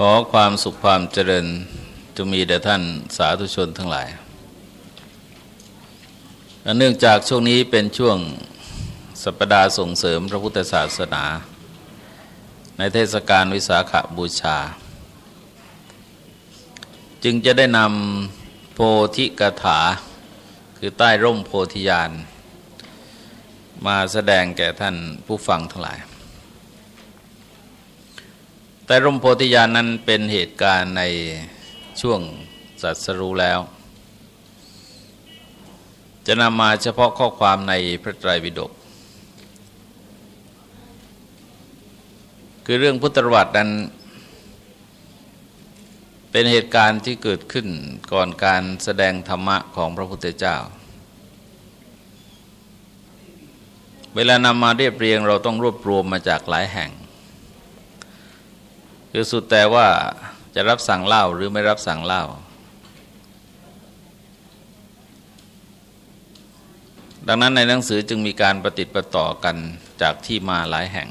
ขอความสุขความเจริญจะมีแด่ท่านสาธุชนทั้งหลาย เนื่องจากช่วงนี้เป็นช่วงสัปดาห์ส่งเสริมพระพุทธศาสนา ในเทศกาลวิสาขบูชา จึงจะได้นำโพธิกถา คือใต้ร่มโพธิญาณมาแสดงแก่ท่านผู้ฟังทั้งหลาย แต่ร่มโพธิญาณนั้นเป็นเหตุการณ์ในช่วงสัตสรู้แล้ว จะนำมาเฉพาะข้อความในพระไตรปิฎกคือเรื่องพุทธวัตินั้น เป็นเหตุการณ์ที่เกิดขึ้นก่อนการแสดงธรรมะของพระพุทธเจ้า เวลานำมาเรียบเรียงเราต้องรวบรวมมาจากหลายแห่ง คือสุดแต่ว่าจะรับสั่งเล่าหรือไม่รับสั่งเล่า ดังนั้นในหนังสือจึงมีการประติดประต่อกันจากที่มาหลายแห่ง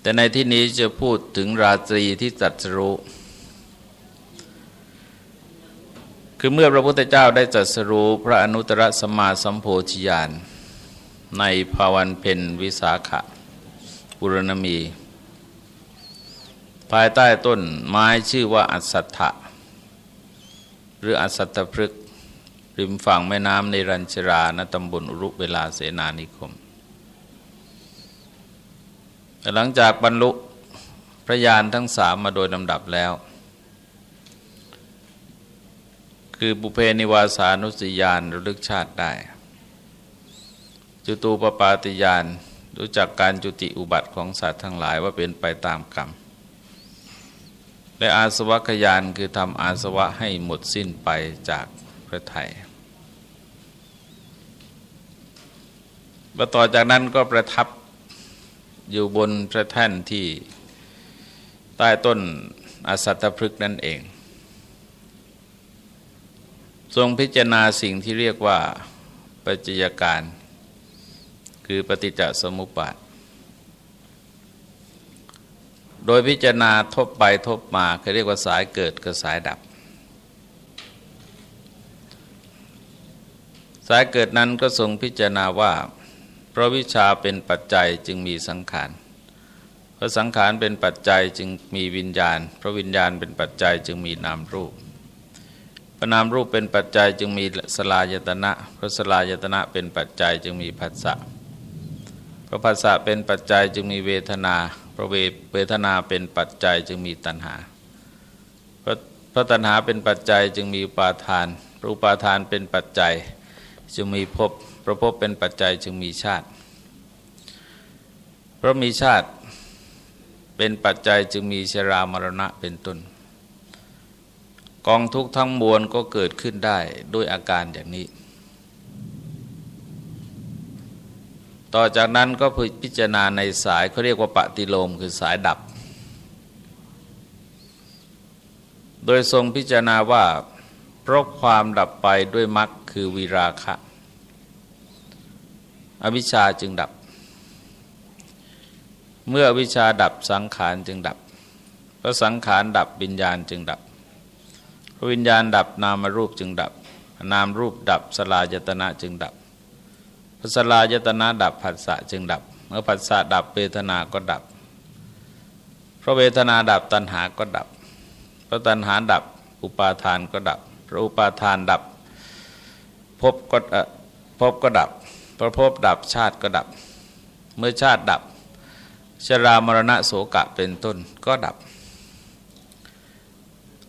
แต่ในที่นี้จะพูดถึงราตรีที่จัดสรุคือเมื่อพระพุทธเจ้าได้จัดสรุพระอนุตตรสมมาสัมโพธิญาณในภาวันเพนวิสาขะบุรณมี ภายใต้ต้นไม้ชื่อว่าอัศถะหรืออัศตพฤกริมฝั่งแม่น้ำในรัญชราณตำบลอุรุเวลาเสนานิคม หลังจากบรรลุพระยานทั้งสามมาโดยลำดับแล้ว คือบุเพนิวาสานุสยานระลึกชาติได้ จุตูปปาติยานรู้จักการจุติอุบัติของสัตว์ทั้งหลายว่าเป็นไปตามกรรม และอาสวะขยานคือทำอาสวะให้หมดสิ้นไปจากพระไทยต่อจากนั้นก็ประทับอยู่บนพระแท่นที่ใต้ต้นอสัตพฤกนั่นเอง ทรงพิจารณาสิ่งที่เรียกว่าปัจจัยการ คือปฏิจจสมุปบาท โดยพิจารณาทบไปทบมาเขาเรียกว่าสายเกิดกับสายดับ สายเกิดนั้นก็ทรงพิจารณาว่า เพราะวิชาเป็นปัจจัยจึงมีสังขารเพราะสังขารเป็นปัจจัยจึงมีวิญญาณ เพราะวิญญาณเป็นปัจจัยจึงมีนามรูปพระนามรูปเป็นปัจจัยจึงมีสลายตนะ เพราะสลายตนะเป็นปัจจัยจึงมีผัสสะเพราะผัสสะเป็นปัจจัยจึงมีเวทนา ราะเวทนาเป็นปัจจัยจึงมีตัณหาเพราะตัณหาเป็นปัจจัยจึงมีปาทานรูปาทานเป็นปัจจัยจึงมีภพพระภพเป็นปัจจัยจึงมีชาติ เพราะมีชาติเป็นปัจจัยจึงมีชรามรณะเป็นต้น กองทุกทั้งมวลก็เกิดขึ้นได้ด้วยอาการอย่างนี้ ต่อจากนั้นก็พิจารณาในสายเขาเรียกว่าปฏิโลมคือสายดับ โดยทรงพิจารณาว่า เพราะความดับไปด้วยมรรคคือวิราคะ อวิชชาจึงดับ เมื่อวิชาดับสังขารจึงดับพระสังขารดับวิญญาณจึงดับพระวิญญาณดับนามรูปจึงดับ นามรูปดับสลายตนะจึงดับ พสลายตนะดับผัสสะจึงดับ เมื่อผัสสะดับเวทนาก็ดับ เพราะเวทนาดับตัณหาก็ดับ เพราะตัณหาดับอุปาทานก็ดับ เพราะอุปาทานดับภพก็ภพก็ดับ เพราะภพดับชาติก็ดับ เมื่อชาติดับ ชรามรณะโสกะเป็นต้นก็ดับ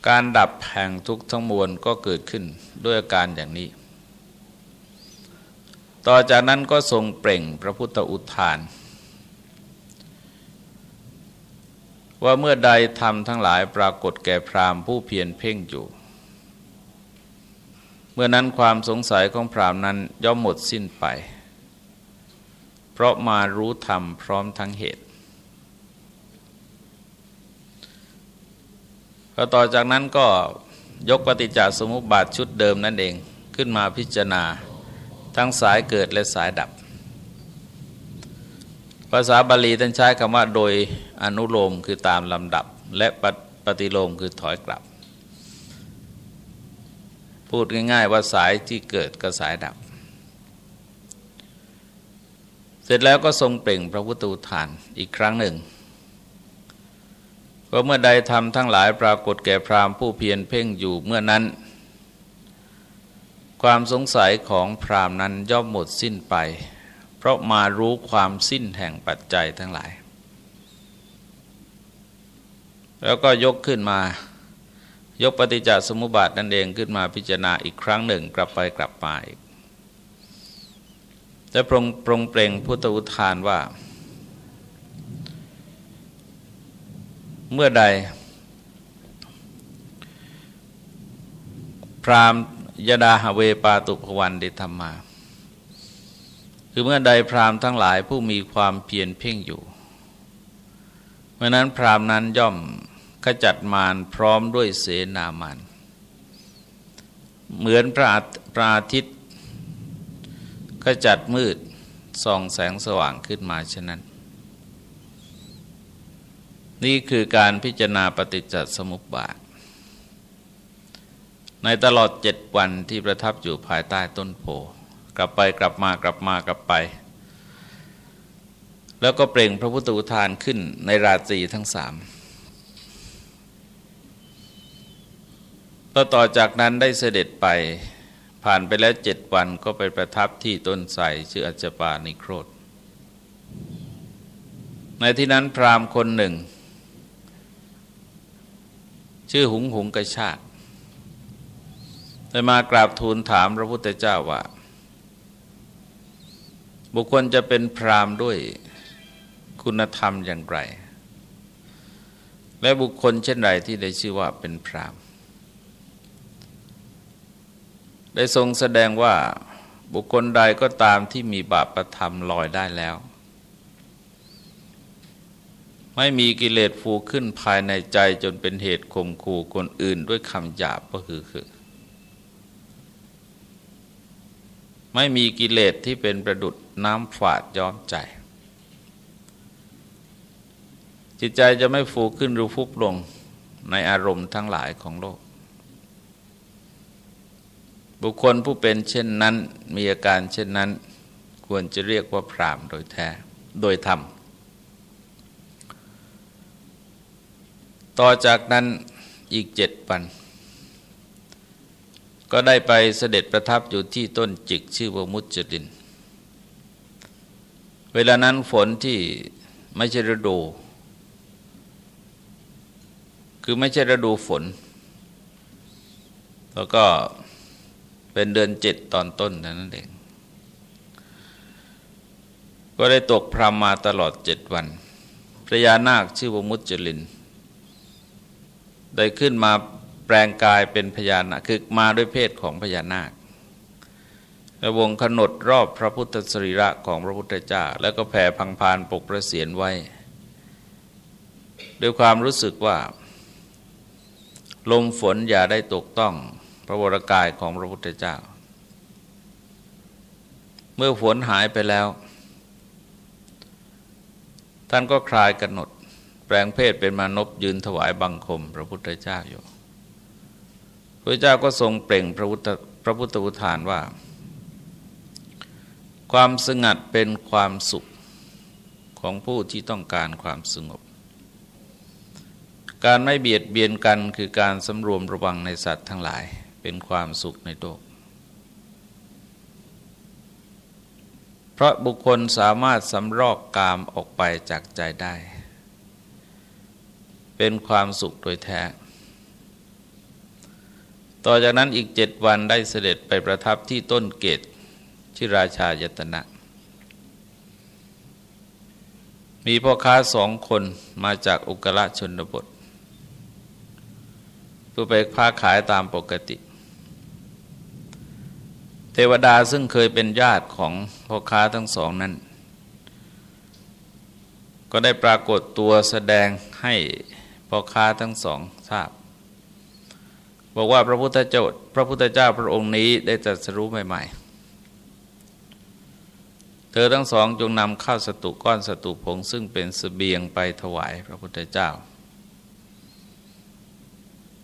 การดับแห่งทุกทั้งมวลก็เกิดขึ้นด้วยอาการอย่างนี้ ต่อจากนั้นก็ทรงเปล่งพระพุทธอุทาน ว่าเมื่อใดทำทั้งหลายปรากฏแก่พรามผู้เพียรเพ่งอยู่ เมื่อนั้นความสงสัยของพรามนั้นย่อมหมดสิ้นไป เพราะมารู้ธรรมพร้อมทั้งเหตุก็ต่อจากนั้นก็ยกปฏิจจสมุปบาทชุดเดิมนั่นเองขึ้นมาพิจารณา ทั้งสายเกิดและสายดับ ภาษาบาลีท่านใช้คำว่า โดยอนุโลมคือตามลำดับ และปฏิโลมคือถอยกลับ พูดง่าย ๆ ว่าสายที่เกิดกับสายดับ เสร็จแล้วก็ทรงเปล่งพระพุทธอุทานอีกครั้งหนึ่งว่าเมื่อใดทำทั้งหลายปรากฏแก่พรามผู้เพียรเพ่งอยู่เมื่อนั้น ความสงสัยของพรามนั้นย่อมหมดสิ้นไป เพราะมารู้ความสิ้นแห่งปัจจัยทั้งหลาย แล้วก็ยกขึ้นมายกปฏิจจสมุปบาทนั่นเองขึ้นมาพิจารณาอีกครั้งหนึ่งกลับไปกลับมาอีกแต่ปรงปรงเปล่งพุทธอุทานว่า เมื่อใด พราม ยดาหเวปาตุภวันเดธรรมา คือเมื่อใดพรามทั้งหลายผู้มีความเพียรเพ่งอยู่เมื่อนั้นพรามนั้นย่อมขจัดมารพร้อมด้วยเสนามันเหมือนพระพระอาทิตย์ขจัดมืดส่องแสงสว่างขึ้นมาฉะนั้น นี่คือการพิจารณาปฏิจจสมุปบาท ในตลอดเจ็ดวันที่ประทับอยู่ภายใต้ต้นโพกลับไปกลับมากลับมากลับไป แล้วก็เปล่งพระพุทธอุทานขึ้นในราตรีทั้งสามต่อต่อจากนั้นได้เสด็จไปผ่านไปแล้วเจ็ดวันก็ไปประทับที่ต้นไทรชื่ออัจจปานิโครธ ในที่นั้นพราหมณ์คนหนึ่ ง ชื่อหุงหุงกระชาติ ได้มากราบทูลถามพระพุทธเจ้าว่า บุคคลจะเป็นพรามด้วยคุณธรรมอย่างไร และบุคคลเช่นไรที่ได้ชื่อว่าเป็นพรามได้ทรงแสดงว่าบุคคลใดก็ตามที่มีบาปประธรรมลอยได้แล้ว ไม่มีกิเลสฟูขึ้นภายในใจจนเป็นเหตุข่มขู่คนอื่นด้วยคำหยาบก็คือคือ ไม่มีกิเลสที่เป็นประดุดน้ำฝาดย้อมใจ จิตใจจะไม่ฟูขึ้นหรือฟุบลงในอารมณ์ทั้งหลายของโลก บุคคลผู้เป็นเช่นนั้นมีอาการเช่นนั้น ควรจะเรียกว่าพรามโดยแท้ โดยธรรม ต่อจากนั้นอีกเจ็ดวัน ก็ได้ไปเสด็จประทับอยู่ที่ต้นจิกชื่อว่ามุจจิน เวลานั้นฝนที่ไม่ใช่ฤดูคือไม่ใช่ฤดูฝน แล้วก็เป็นเดือนเจ็ดตอนต้นนั่นเอง ก็ได้ตกพรำมาตลอดเจ็ดวัน พระยานาคชื่อว่ามุจลิน ได้ขึ้นมา ลงกายเป็นพญานาคคือมาด้วยเพศของพญานาคและวงขนดรอบพระพุทธสรีระของพระพุทธเจ้า แล้วก็แผ่พังพานปกประเสียนไว้ ด้วยความรู้สึกว่า ลมฝนอย่าได้ตกต้องพระวรากายของพระพุทธเจ้า เมื่อฝนหายไปแล้ว ท่านก็คลายกำหนด แปลงเพศเป็นมานพยืนถวายบังคม พระพุทธเจ้าอยู่ พระเจ้าก็ทรงเปล่งพระพุทธพระพุทธอุทานว่า ความสงัดเป็นความสุขของผู้ที่ต้องการความสงบ การไม่เบียดเบียนกันคือการสำรวมระวังในสัตว์ทั้งหลาย เป็นความสุขในโลกเพราะบุคคลสามารถสำรอกกามออกไปจากใจได้ เป็นความสุขโดยแท้ ต่อจากนั้นอีกเจ็ดวันได้เสด็จไปประทับที่ต้นเกตที่ราชายตนะ มีพ่อค้าสองคนมาจากอุกละชนบทเพื่อไปค้าขายตามปกติ เทวดาซึ่งเคยเป็นญาติของพ่อค้าทั้งสองนั้น ก็ได้ปรากฏตัวแสดงให้พ่อค้าทั้งสองทราบ บอกว่าพระพุทธเจ้าพระพุทธเจ้าพระองค์นี้ได้จัดสรู้ใหม่ๆ เธอทั้งสองจงนำข้าวสตุก้อนสตุผง ซึ่งเป็นสเสบียงไปถวายพระพุทธเจ้า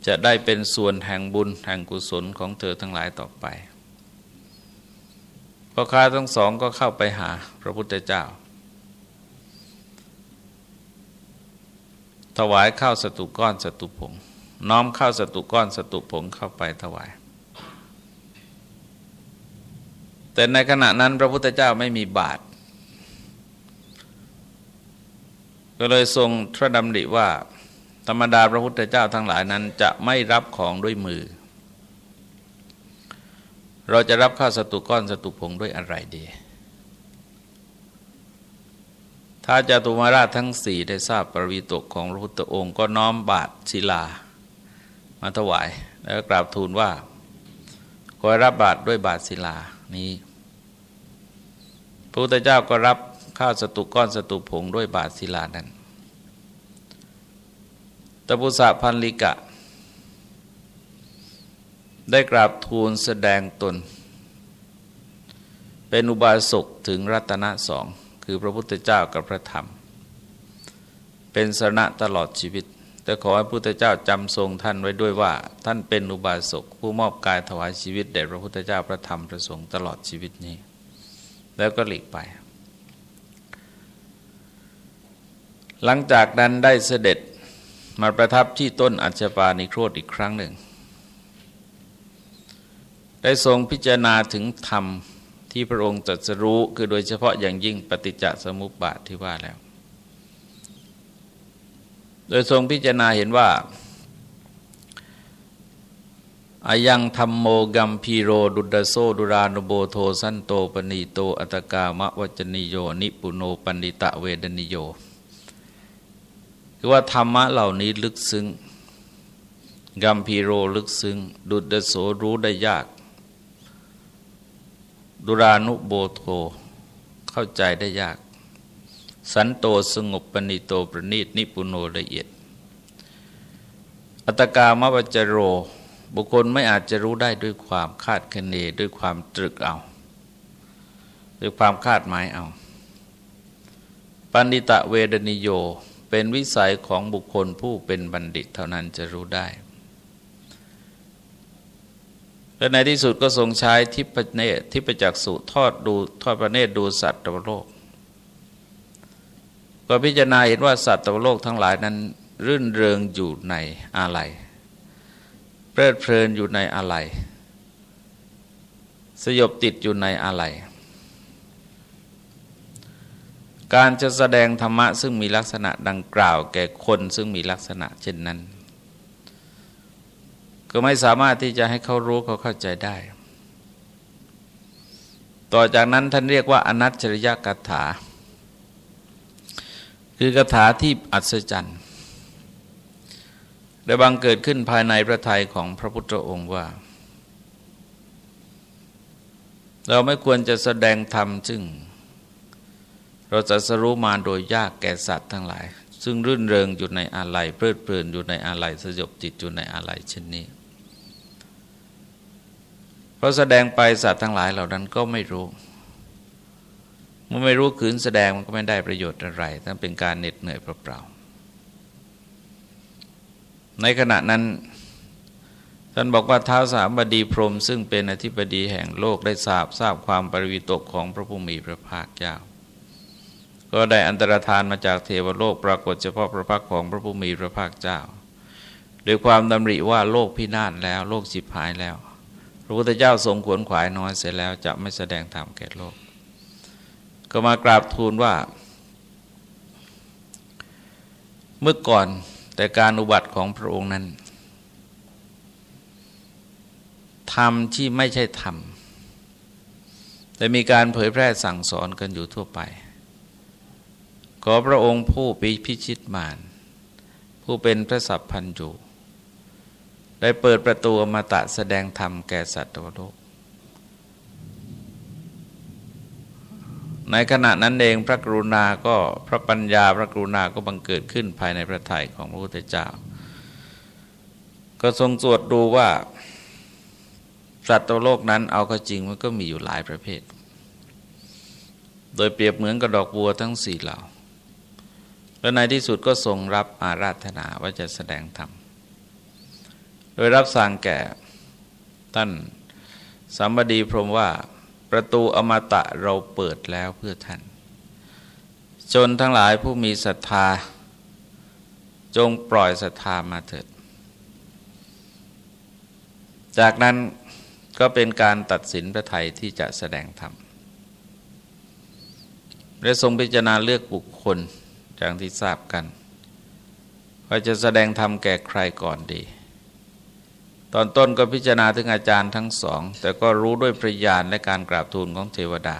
จะได้เป็นส่วนแห่งบุญแห่งกุศลของเธอทั้งหลายต่อไปพ่อค้าทั้งสองก็เข้าไปหาพระพุทธเจ้า ถวายข้าวสตุก้อนสตุผง น้อมข้าวสตุก้อนสตุผงเข้าไปถวาย แต่ในขณะนั้นพระพุทธเจ้าไม่มีบาท ก็เลยทรงทระดำริว่า ธรรมดาพระพุทธเจ้าทั้งหลายนั้นจะไม่รับของด้วยมือ เราจะรับข้าวสตุก้อนสตุผงด้วยอะไรดีถ้าจตุมาราชทั้งสี่ได้ทราบปรวีตกของพระพุทธองค์ก็น้อมบาทศิลา มาถวาย แล้วกราบทูลว่าขอรับบาทด้วยบาทศิลานี้พระพุทธเจ้าก็รับข้าวสตุก้อนสตุผงด้วยบาทศิลานั้นตบุษะพันลิกะ ได้กราบทูลแสดงตน เป็นอุบาสกถึงรัตนะสอง คือพระพุทธเจ้ากับพระธรรม เป็นสนะตลอดชีวิต แต่ขอให้พระพุทธเจ้าจำทรงท่านไว้ด้วยว่า ท่านเป็นอุบาสกผู้มอบกายถวายชีวิตแด่พระพุทธเจ้าพระธรรมพระสงฆ์ตลอดชีวิตนี้ แล้วก็หลีกไป หลังจากนั้นได้เสด็จมาประทับที่ต้นอัญปานิโครธอีกครั้งหนึ่ง ได้ทรงพิจารณาถึงธรรมที่พระองค์ตรัสรู้คือโดยเฉพาะอย่างยิ่งปฏิจจสมุปบาทที่ว่าแล้ว โดยทรงพิจารณาเห็นว่าอายังธรรมโมกัมพีโรดุดโซดุรานุโบโทสันโตปณีโตอัตกามะวจนิโย นิปุโนปันิตะเวดนิโย คือว่าธรรมะเหล่านี้ลึกซึ้งคัมภีโรลึกซึ้งทุททโสรู้ได้ยาก ทุรานุโพโธเข้าใจได้ยาก สันโตสงบปณีโตประณีตนิปุโณละเอียด อัตกามะวจโร บุคคลไม่อาจจะรู้ได้ด้วยความคาดคะเนด้วยความตรึกเอา ด้วยความคาดหมายเอา ปันิตะเวดนิโยเป็นวิสัยของบุคคลผู้เป็นบัณฑิตเท่านั้นจะรู้ได้ และในที่สุดก็ทรงใช้ทิพเนทิพจักสุทอดดูทอดประเนตรดูสัตว์ตวโลก ก็พิจารณาเห็นว่าสัตว์ตวโลกทั้งหลายนั้น รื่นเริงอยู่ในอะไรเพลิดเพลินอยู่ในอะไร สยบติดอยู่ในอะไร การจะแสดงธรรมะซึ่งมีลักษณะดังกล่าว แก่คนซึ่งมีลักษณะเช่นนั้น ก็ไม่สามารถที่จะให้เขารู้เขาเข้าใจได้ ต่อจากนั้นท่านเรียกว่าอนัตจริยกถา คือกถาที่อัศจรรย์ได้บังเกิดขึ้นภายในพระทัยของพระพุทธองค์ว่า เราไม่ควรจะแสดงธรรมซึ่ง เราจะสรู้มาโดยยากแก่สัตว์ทั้งหลาย ซึ่งรื่นเริงอยู่ในอาลัยเพลิดเพลินอยู่ในอาลัยสยบจิตอยู่ในอาลัยเช่นนี้เพราะแสดงไปสัตว์ทั้งหลายเหล่านั้นก็ไม่รู้ มื่อไม่รู้ขืนแสดงมันก็ไม่ได้ประโยชน์อะไรทั้งเป็นการเหน็ดเหนื่อยเปล่าๆในขณะนั้น ท่านบอกว่าท้าวสามบดีพรม ซึ่งเป็นอธิบดีแห่งโลกได้ทราบทราบความปริวิตกของพระผู้มีพระภาคเจ้า ก็ได้อันตรธานมาจากเทวโลกปรากฏเฉพาะพระพักของพระผู้มีพระภาคเจ้าโดยความดำริว่าโลกพินาศแล้วโลกสิบหายแล้ว พระพุทธเจ้าทรงขวนขวายน้อยเสร็จแล้วจะไม่แสดงธรรมแก่โลก ก็มากราบทูลว่า เมื่อก่อนแต่การอุบัติของพระองค์นั้นทำที่ไม่ใช่ธรรม แต่มีการเผยแพร่สั่งสอนกันอยู่ทั่วไป ขอพระองค์ผู้ปีพิชิตมารผู้เป็นพระสัพพันจูได้เปิดประตูมาตะแสดงธรรมแก่สัตว์โลก ในขณะนั้นเองพระกรุณาก็พระปัญญาพระกรุณาก็บังเกิดขึ้นภายในพระทัยของพระพุทธเจ้า ก็ทรงตรวจดูว่าสัตว์โลกนั้นเอาก็จริงมันก็มีอยู่หลายประเภท โดยเปรียบเหมือนกับดอกบัวทั้งสี่เหล่า และในที่สุดก็ทรงรับอาราธนาว่าจะแสดงธรรม โดยรับสั่งแก่ท่านสัมบดีพรมว่า ประตูอมตะเราเปิดแล้วเพื่อท่าน จนทั้งหลายผู้มีศรัทธา จงปล่อยศรัทธามาเถิด จากนั้นก็เป็นการตัดสินพระไทยที่จะแสดงธรรมและทรงพิจารณาเลือกบุคคลอย่างที่ทราบกันว่าจะแสดงธรรมแก่ใครก่อนดี ตอนต้นก็พิจารณาถึงอาจารย์ทั้งสอง แต่ก็รู้ด้วยพระญาณและการกราบทูลของเทวดา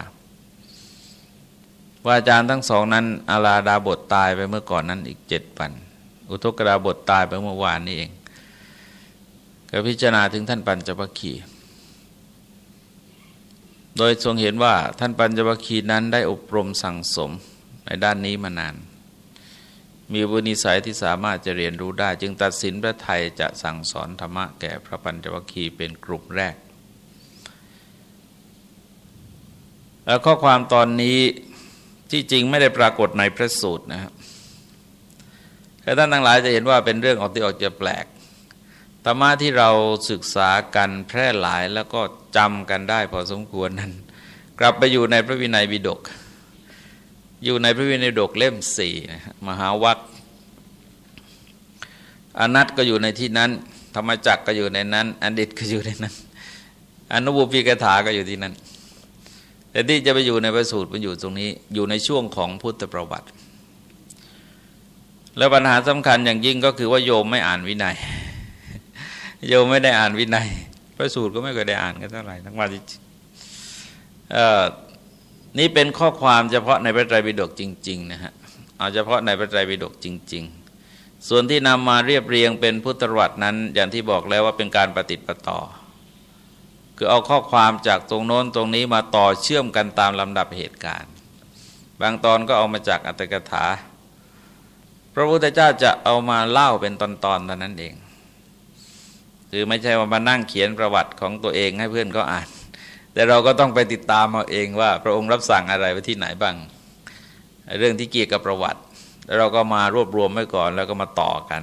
ว่าอาจารย์ทั้งสองนั้นอาลาดาบทตายไปเมื่อก่อนนั้นอีกเจ็ดวัน อุทกดาบทตายไปเมื่อวานนี้เอง ก็พิจารณาถึงท่านปัญจวัคคีย์โดยทรงเห็นว่าท่านปัญจวัคคีย์นั้นได้อบรมสั่งสมในด้านนี้มานาน มีบุญสัยที่สามารถจะเรียนรู้ได้ จึงตัดสินพระไทยจะสั่งสอนธรรมะแก่พระปัญจวัคคีย์เป็นกลุ่มแรกแล้วข้อความตอนนี้ที่จริงไม่ได้ปรากฏในพระสูตรนะครับแต่ท่านทั้งหลายจะเห็นว่าเป็นเรื่องออกที่ออกจะแปลกธรรมะที่เราศึกษากันแพร่หลายแล้วก็จำกันได้พอสมควรนั้น กลับไปอยู่ในพระวินัยบิดก อยู่ในพระวินัยดกเล่มสี่นะมหาวัคอนัตก็อยู่ในที่นั้น ธรรมจักก็อยู่ในนั้นอันดิตก็อยู่ในนั้น อนุบุพีกถาก็อยู่ที่นั้น แต่ที่จะไปอยู่ในพระสูตรมันอยู่ตรงนี้ อยู่ในช่วงของพุทธประวัติ แล้วปัญหาสำคัญอย่างยิ่งก็คือว่าโยมไม่อ่านวินัย โยมไม่ได้อ่านวินัย พระสูตรก็ไม่เคยได้อ่านกันเท่าไหร่ทั้งวันที่ นี่เป็นข้อความเฉพาะในพระไตรปิฎกจริง ๆ นะฮะเอาเฉพาะในพระไตรปิฎกจริง ๆ ส่วนที่นำมาเรียบเรียงเป็นพุทธวัตรนั้น อย่างที่บอกแล้วว่าเป็นการปฏิติประต่อ คือเอาข้อความจากตรงโน้นตรงนี้มาต่อเชื่อมกันตามลำดับเหตุการณ์ บางตอนก็เอามาจากอัตถกถา พระพุทธเจ้าจะเอามาเล่าเป็นตอนๆเท่านั้นเอง คือไม่ใช่ว่ามานั่งเขียนประวัติของตัวเองให้เพื่อนก็อ่าน แต่เราก็ต้องไปติดตามเอาเองว่า พระองค์รับสั่งอะไรไว้ที่ไหนบ้าง เรื่องที่เกี่ยวกับประวัติ แล้วเราก็มารวบรวมไว้ก่อนแล้วก็มาต่อกัน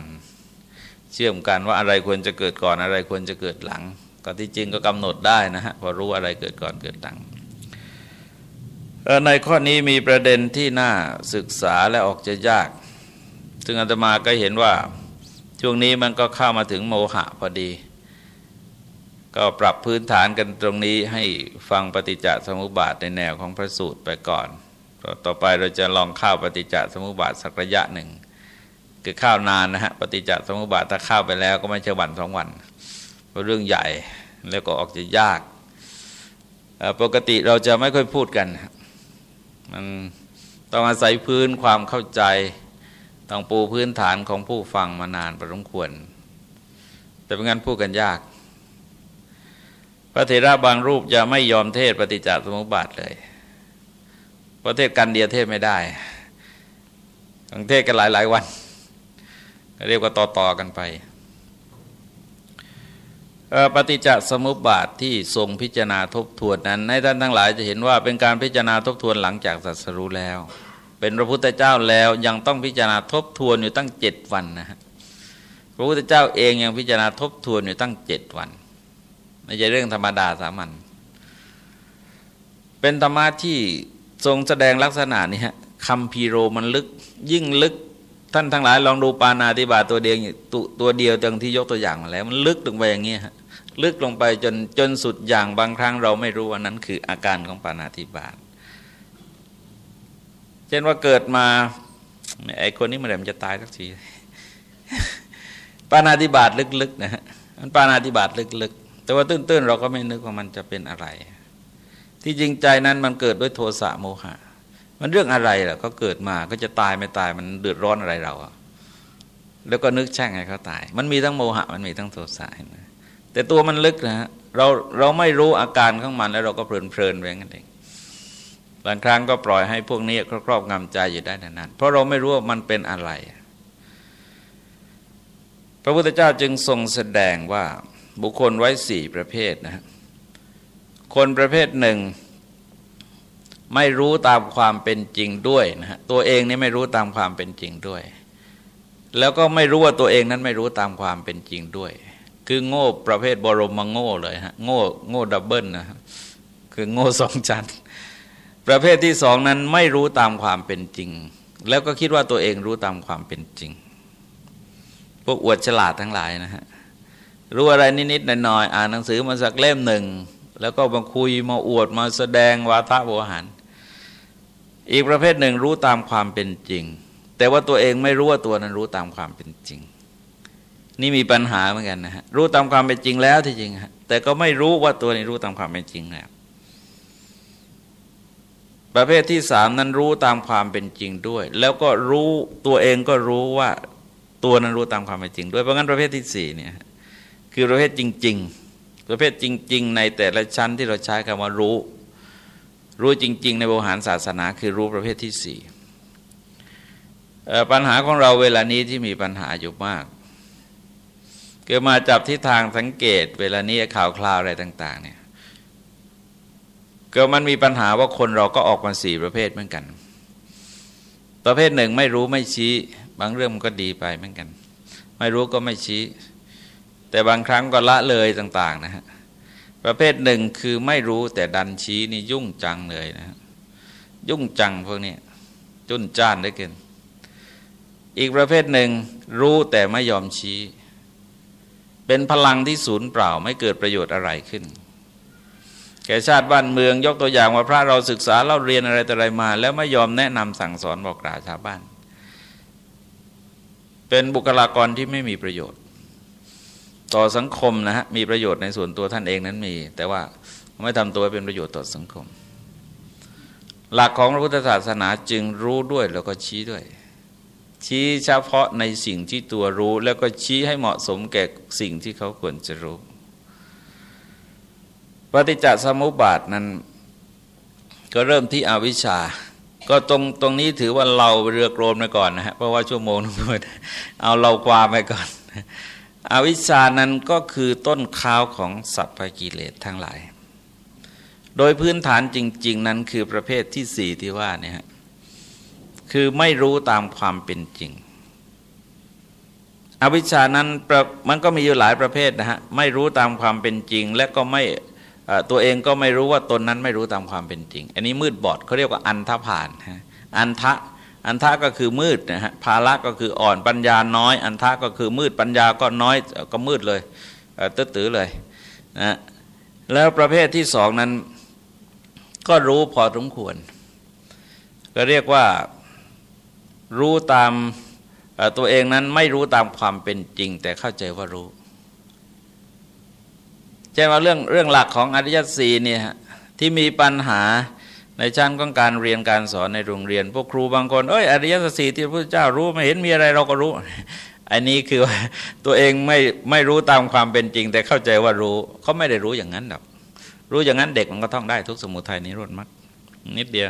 เชื่อมกันว่าอะไรควรจะเกิดก่อนอะไรควรจะเกิดหลัง ก็ที่จริงก็กำหนดได้นะฮะพอรู้อะไรเกิดก่อนเกิดหลังในข้อนี้มีประเด็นที่น่าศึกษาและออกจะยาก ซึ่งอาตมาก็เห็นว่าช่วงนี้มันก็เข้ามาถึงโมหะพอดี ก็ปรับพื้นฐานกันตรงนี้ให้ฟังปฏิจจสมุปบาทในแนวของพระสูตรไปก่อน ต่อไปเราจะลองข้าวปฏิจจสมุปบาทสักระยะหนึ่ง คือข้าวนานนะฮะปฏิจจสมุปบาทถ้าข้าวไปแล้วก็ไม่ใช่วันสองวันเพราะเรื่องใหญ่แล้วก็ออกจะยาก ปกติเราจะไม่ค่อยพูดกันมันต้องอาศัยพื้นความเข้าใจต้องปูพื้นฐานของผู้ฟังมานานประสมควร แต่เป็นงั้นพูดกันยาก พระเถระบางรูปจะไม่ยอมเทศปฏิจจสมุปบาทเลยประเทศกันเดียเทศไม่ได้ต้องเทศกันหลายหลายวัน เรียกว่าต่อต่อกันไปปฏิจจสมุปบาทที่ทรงพิจารณาทบทวนนั้นในท่านทั้งหลายจะเห็นว่าเป็นการพิจารณาทบทวนหลังจากสัสรู้แล้ว เป็นพระพุทธเจ้าแล้วยังต้องพิจารณาทบทวนอยู่ตั้งเจ็ดวันนะฮะพระพุทธเจ้าเองยังพิจารณาทบทวนอยู่ตั้งเจ็ดวัน ไม่ใช่เรื่องธรรมดาสามัญเป็นธรรมะที่ทรงแสดงลักษณะนี้ฮะคำพีโรมันลึกยิ่งลึกท่านทั้งหลายลองดูปานาติบาตัวเดียวตัวเดียวจังที่ยกตัวอย่างมาแล้ว มันลึกลงไปอย่างนี้ฮะลึกลงไปจนจนสุดอย่างบางครั้งเราไม่รู้ว่านั้นคืออาการของปานาติบาตเช่นว่าเกิดมาไอ้คนนี้มันมันจะตายสักทีปานาธิบาตลึกๆนะฮะมันปานาธิบาตลึกๆ แต่ว่าตื้นๆ เราก็ไม่นึกว่ามันจะเป็นอะไร ที่จริงใจนั้นมันเกิดด้วยโทสะโมหะ มันเรื่องอะไรล่ะก็เกิดมาก็จะตายไม่ตายมันเดือดร้อนอะไรเราแล้วก็นึกแช่งให้เขาตาย มันมีทั้งโมหะ มันมีทั้งโทสะเห็นไหแต่ตัวมันลึกนะฮะเราเราไม่รู้อาการของมันแล้วเราก็เพลินๆไปงั้นเองบางครั้งก็ปล่อยให้พวกนี้ครอบงำใจอยู่ได้นานๆเพราะเราไม่รู้ว่ามันเป็นอะไร พระพุทธเจ้าจึงทรงแสดงว่า บุคคลไว้สี่ประเภทนะคนประเภทหนึ่ง ไม่รู้ตามความเป็นจริงด้วยนะฮะตัวเองนี่ไม่รู้ตามความเป็นจริงด้วย แล้วก็ไม่รู้ว่าตัวเองนั้นไม่รู้ตามความเป็นจริงด้วย คือโง่ประเภทบรมมาโง่เลยฮะโง่โง่ดับเบิลนะคือโง่สองชั้นประเภทที่สองนั้นไม่รู้ตามความเป็นจริง แล้วก็คิดว่าตัวเองรู้ตามความเป็นจริง พวกอวดฉลาดทั้งหลายนะฮะ รู้อะไรนิดๆหน่อยๆอ่านหนังสือมาสักเล่มหนึ่ง แล้วก็มาคุยมาอวดมาแสดงวาทะโวหารอีกประเภทหนึ่งรู้ตามความเป็นจริง แต่ว่าตัวเองไม่รู้ว่าตัวนั้นรู้ตามความเป็นจริง นี่มีปัญหาเหมือนกันนะฮะรู้ตามความเป็นจริงแล้วที่จริงฮะแต่ก็ไม่รู้ว่าตัวนี้รู้ตามความเป็นจริงแล้วประเภทที่สามนั้นรู้ตามความเป็นจริงด้วย แล้วก็รู้ตัวเองก็รู้ว่าตัวนั้นรู้ตามความเป็นจริง ด้วยเพราะงั้นประเภทที่สี่เนี่ย คือประเภทจริง ๆ ประเภทจริง ๆ ในแต่ละชั้นที่เราใช้คำว่ารู้ รู้จริง ๆ ในโบหารศาสนา คือรู้ประเภทที่สี่ปัญหาของเราเวลานี้ที่มีปัญหาอยู่มาก เกิดมาจับทิศทางสังเกต เวลานี้ข่าวคราวอะไรต่าง ๆ เนี่ยก็มันมีปัญหาว่าคนเราก็ออกมาสี่ประเภทเหมือนกัน ประเภทหนึ่งไม่รู้ไม่ชี้ บางเรื่องมันก็ดีไปเหมือนกัน ไม่รู้ก็ไม่ชี้ แต่บางครั้งก็ละเลยต่างๆนะฮะประเภทหนึ่งคือไม่รู้แต่ดันชี้นี่ยุ่งจังเลยนะฮะยุ่งจังพวกนี้จุนจ้านได้เกินอีกประเภทหนึ่งรู้แต่ไม่ยอมชี้ เป็นพลังที่ศูนย์เปล่าไม่เกิดประโยชน์อะไรขึ้น แก่ชาติบ้านเมืองยกตัวอย่างว่าพระเราศึกษาเราเรียนอะไรแต่อะไรมา แล้วไม่ยอมแนะนำสั่งสอนบอกกล่าวชาวบ้าน เป็นบุคลากรที่ไม่มีประโยชน์ ต่อสังคมนะฮะมีประโยชน์ในส่วนตัวท่านเองนั้นมี แต่ว่าไม่ทำตัวเป็นประโยชน์ต่อสังคม หลักของพระพุทธศาสนาจึงรู้ด้วยแล้วก็ชี้ด้วย ชี้เฉพาะในสิ่งที่ตัวรู้ แล้วก็ชี้ให้เหมาะสมแก่สิ่งที่เขาควรจะรู้ปฏิจจสมุปบาทนั้นก็เริ่มที่อวิชชา ก็ตรงตรงนี้ถือว่าเราเรือโกรมไปก่อนนะฮะเพราะว่าชั่วโมงนึงเอาเราความไปก่อน อวิชชานั้นก็คือต้นข้าวของสัพพกิเลสทั้งหลาย โดยพื้นฐานจริง ๆ นั้นคือประเภทที่สี่ที่ว่าเนี่ยคือไม่รู้ตามความเป็นจริง อวิชชานั้นมันก็มีอยู่หลายประเภทนะฮะไม่รู้ตามความเป็นจริง และก็ไม่ตัวเองก็ไม่รู้ว่าตนนั้นไม่รู้ตามความเป็นจริง อันนี้มืดบอดเขาเรียกว่าอันทผ่านอันทะ อันทะก็คือมืดนะฮะภาระก็คืออ่อนปัญญาน้อย อันทะก็คือมืดปัญญาก็น้อยก็มืดเลยตื้อๆเลยนะแล้วประเภทที่สองนั้นก็รู้พอสมควร ก็เรียกว่ารู้ตามตัวเองนั้นไม่รู้ตามความเป็นจริง แต่เข้าใจว่ารู้ใช่ไหมเรื่องเรื่องหลักของอริยสีเนี่ยที่มีปัญหา ในชั้นของการเรียนการสอนในโรงเรียน พวกครูบางคนเอ้ยอริยสัจสี่ที่พระพุทธเจ้ารู้ไม่เห็นมีอะไรเราก็รู้ อันนี้คือตัวเองไม่ไม่รู้ตามความเป็นจริง แต่เข้าใจว่ารู้เขาไม่ได้รู้อย่างนั้นหรอกรู้อย่างนั้นเด็กมันก็ท่องได้ทุกสมุทัยนิโรธมรรคนิดเดียว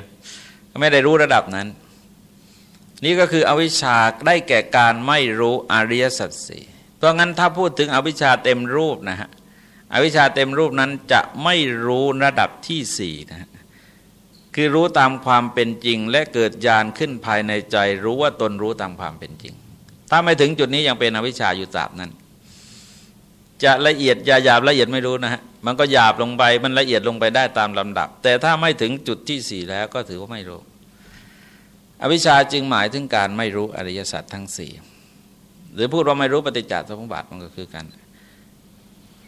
ไม่ได้รู้ระดับนั้น นี่ก็คืออวิชชาได้แก่การไม่รู้อริยสัจสี่เพราะงั้นถ้าพูดถึงอวิชชาเต็มรูปนะฮะอวิชชาเต็มรูปนั้นจะไม่รู้ระดับที่สี่นะฮะ คือรู้ตามความเป็นจริง และเกิดญาณขึ้นภายในใจ รู้ว่าตนรู้ตามความเป็นจริง ถ้าไม่ถึงจุดนี้ยังเป็นอวิชชาอยู่ตราบนั้น จะละเอียดยาหยาบละเอียดไม่รู้นะฮะมันก็หยาบลงไปมันละเอียดลงไปได้ตามลำดับ แต่ถ้าไม่ถึงจุดที่สี่แล้วก็ถือว่าไม่รู้ อวิชชาจึงหมายถึงการไม่รู้อริยสัจทั้งสี่หรือพูดว่าไม่รู้ปฏิจจสมุปบาทมันก็คือกัน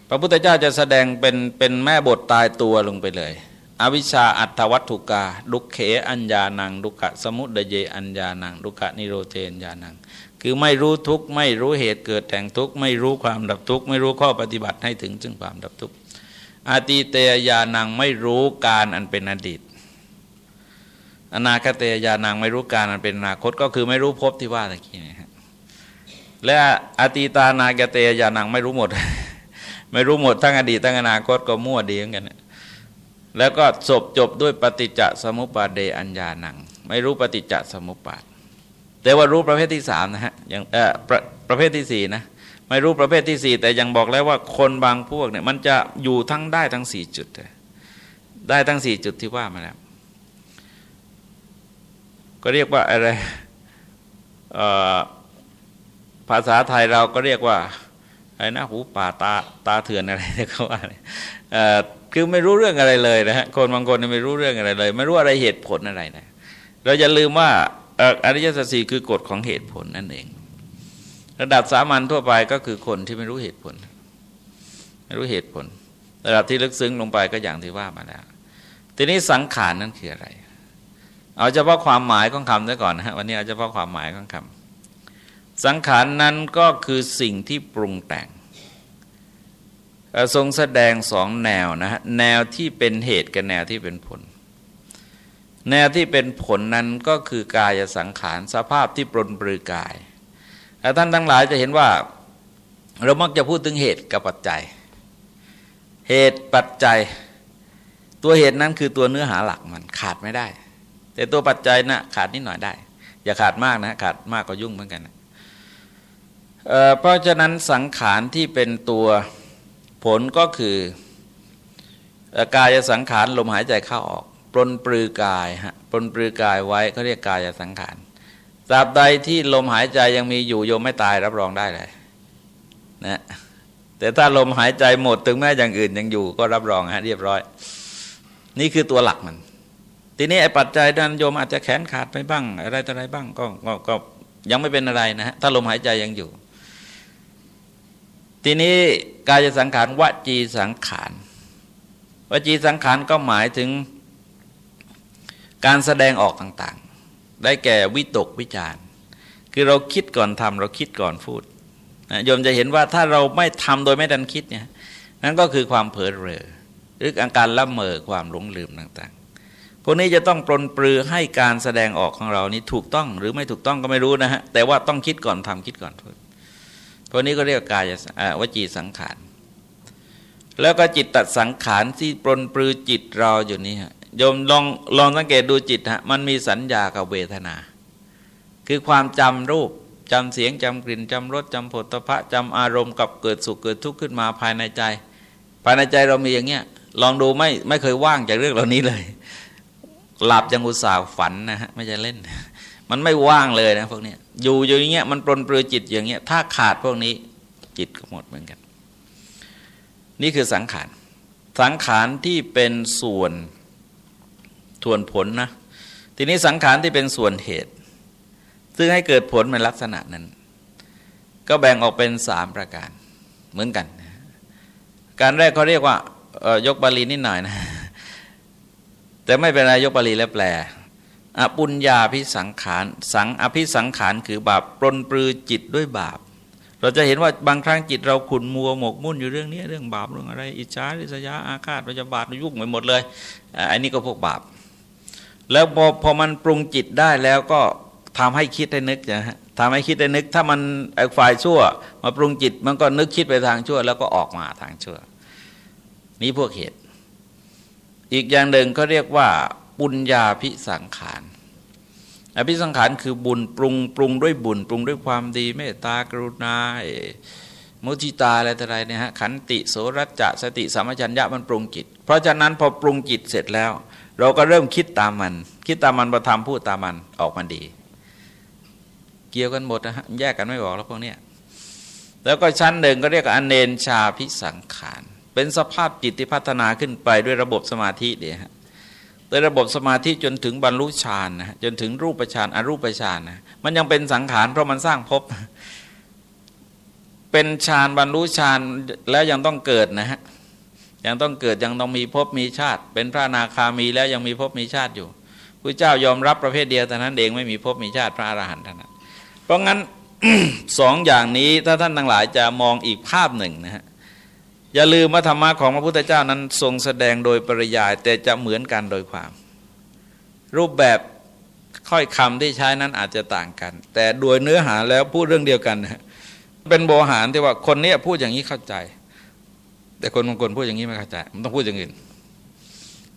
พระพุทธเจ้าจะแสดงเป็นเป็นแม่บทตายตัวลงไปเลย อวิชชาอัตวัตถุกา ดุเขอัญญานัง ดุขะสมุดเยอัญญานัง ดุขะนิโรเทนญญานัง คือไม่รู้ทุกข์ไม่รู้เหตุเกิดแห่งทุกข์ไม่รู้ความดับทุกข์ไม่รู้ข้อปฏิบัติให้ถึงจึงความดับทุกข์อาติเตยญานังไม่รู้การอันเป็นอดีต อนาคเตยญานังไม่รู้การอันเป็นอนาคตก็คือไม่รู้พบที่ว่าตะกี้นี่ครับและอติตานาคเตยญานังไม่รู้หมด ไม่รู้หมดทั้งอดีตทั้งอนาคตก็มั่วดีเหมือนกัน แล้วก็จบจบด้วยปฏิจจสมุปบาเดอัญญาหนัง ไม่รู้ปฏิจจสมุปบาท แต่ว่ารู้ประเภทที่สามนะฮะอย่างเออประประเภทที่สี่นะไม่รู้ประเภทที่สี่แต่ยังบอกแล้วว่าคนบางพวกเนี่ยมันจะอยู่ทั้งได้ทั้งสี่จุด ได้ทั้งสี่จุดที่ว่ามาแล้วก็เรียกว่าอะไรภาษาไทยเราก็เรียกว่าไอ้นะหูป่าตาตาเถื่อนอะไรเนี่ยเขาว่า คือไม่รู้เรื่องอะไรเลยนะฮะคนบางคนไม่รู้เรื่องอะไรเลย ไม่รู้อะไรเหตุผลอะไรนะ เราอย่าลืมว่าอริยสัจสี่คือกฎของเหตุผลนั่นเอง ระดับสามัญทั่วไปก็คือคนที่ไม่รู้เหตุผล ไม่รู้เหตุผล ระดับที่ลึกซึ้งลงไปก็อย่างที่ว่ามาแล้วทีนี้สังขารนั่นคืออะไร เอาเฉพาะความหมายของคำซะก่อนนะฮะวันนี้เอาเฉพาะความหมายของคำสังขารนั้นก็คือสิ่งที่ปรุงแต่ง ทรงแสดงสองแนวนะฮะแนวที่เป็นเหตุกับแนวที่เป็นผล แนวที่เป็นผลนั้นก็คือกายสังขารสภาพที่ปรนปรือกายแต่ท่านทั้งหลายจะเห็นว่าเรามักจะพูดถึงเหตุกับปัจจัย เหตุปัจจัย ตัวเหตุนั้นคือตัวเนื้อหาหลักมันขาดไม่ได้ แต่ตัวปัจจัยนะขาดนิดหน่อยได้ อย่าขาดมากนะขาดมากก็ยุ่งเหมือนกันนะเเพราะฉะนั้นสังขารที่เป็นตัว ผลก็คือกายสังขารลมหายใจเข้าออกปลนปลือกายฮะปลนปลือกายไว้เขาเรียกกายสังขารตราบใดที่ลมหายใจยังมีอยู่โยมไม่ตายรับรองได้เลยนะแต่ถ้าลมหายใจหมดถึงแม้อย่างอื่นยังอยู่ก็รับรองฮะเรียบร้อย นี่คือตัวหลักมัน ทีนี้ไอ้ปัจจัยนั้นโยมอาจจะแขนขาดไปบ้าง อะไรต่ออะไรบ้างก็ก็ยังไม่เป็นอะไรนะฮะถ้าลมหายใจยังอยู่ ทีนี้กายสังขารวจีสังขารวจีสังขารก็หมายถึงการแสดงออกต่างๆ ได้แก่วิตกวิจารคือเราคิดก่อนทำเราคิดก่อนพูดนะโยมจะเห็นว่าถ้าเราไม่ทำโดยไม่ดันคิดเนี่ยนั่นก็คือความเผลอเรอหรืออาการละเมอความหลงลืมต่างๆ พวกนี้จะต้องปลนปลือให้การแสดงออกของเรานี้ถูกต้องหรือไม่ถูกต้องก็ไม่รู้นะฮะแต่ว่าต้องคิดก่อนทำคิดก่อนพูด พวกนี้ก็เรียกกายวจีสังขาร แล้วก็จิตตัดสังขารที่ปรนปลือจิตเราอยู่นี้ฮะโยมลองลองสังเกตดูจิตฮะมันมีสัญญากับเวทนา คือความจำรูปจำเสียงจำกลิ่นจำรสจำผลตภะจำอารมณ์กับเกิดสุขเกิดทุกข์ขึ้นมาภายในใจ ภายในใจเรามีอย่างเงี้ยลองดูไม่ไม่เคยว่างจากเรื่องเหล่านี้เลย หลับยังอุตส่าห์ฝันนะฮะไม่ใช่เล่น มันไม่ว่างเลยนะพวกนี้อยู่อย่างเงี้ยมันปลนเปลือจิตอย่างเงี้ยถ้าขาดพวกนี้จิตก็หมดเหมือนกัน นี่คือสังขารสังขารที่เป็นส่วนส่วนผลนะทีนี้สังขารที่เป็นส่วนเหตุ ซึ่งให้เกิดผลในลักษณะนั้น ก็แบ่งออกเป็นสามประการเหมือนกัน การแรกเขาเรียกว่ายกบาลีนิดหน่อยนะ แต่ไม่เป็นไรยกบาลีแล้วแปล อปุญญาพิสังขารสังอภิสังขารคือบาปปลนปลือจิตด้วยบาป เราจะเห็นว่าบางครั้งจิตเราขุนมัวหมกมุ่นอยู่เรื่องนี้เรื่องบาปเรื่องอะไร อิจฉาริษยาอาฆาตพยาบาทยุ่งไปหมดเลยอันนี้ก็พวกบาป แล้วพอพอมันปรุงจิตได้แล้วก็ทำให้คิดได้นึกนะฮะทำให้คิดได้นึก ถ้ามันฝ่ายชั่ว มาปรุงจิตมันก็นึกคิดไปทางชั่ว แล้วก็ออกมาทางชั่ว นี่พวกเหตุ อีกอย่างหนึ่งก็เรียกว่า ปุญญาพิสังขารอภิสังขารคือบุญปรุงปรุงด้วยบุญ ปรุงด้วยความดีเมตตากรุณามุทิตาอะไรต่ออะไรเนี่ยฮะขันติโสรัจจะสติสัมปชัญญะมันปรุงจิต เพราะฉะนั้นพอปรุงจิตเสร็จแล้ว เราก็เริ่มคิดตามมัน คิดตามมันประทำพูดตามมันออกมาดี เกี่ยวกันหมดนะฮะแยกกันไม่ออกแล้วพวกเนี้ยแล้วก็ชั้นหนึ่งก็เรียกอเนนชาพิสังขารเป็นสภาพจิตที่พัฒนาขึ้นไปด้วยระบบสมาธิเดียฮะ ในระบบสมาธิจนถึงบรรลุฌานนะจนถึงรูปฌานอรูปฌานนะมันยังเป็นสังขารเพราะมันสร้างภพเป็นฌานบรรลุฌานแล้วยังต้องเกิดนะฮะยังต้องเกิดยังต้องมีภพมีชาติ เป็นพระนาคามีแล้วยังมีภพมีชาติอยู่พระเจ้ายอมรับประเภทเดียวแต่นั้นเองไม่มีภพมีชาติพระอรหันต์ท่านนั้นเพราะงั้นสองอย่างนี้ถ้าท่านทั้งหลายจะมองอีกภาพหนึ่งนะฮะ อย่าลืมว่าธรรมะของพระพุทธเจ้านั้นทรงแสดงโดยปริยายแต่จะเหมือนกันโดยความ รูปแบบค่อยคำที่ใช้นั้นอาจจะต่างกัน แต่โดยเนื้อหาแล้วพูดเรื่องเดียวกัน เป็นโบหารที่ว่าคนนี้พูดอย่างนี้เข้าใจ แต่คนบางคนพูดอย่างนี้ไม่เข้าใจ มันต้องพูดอย่างอื่น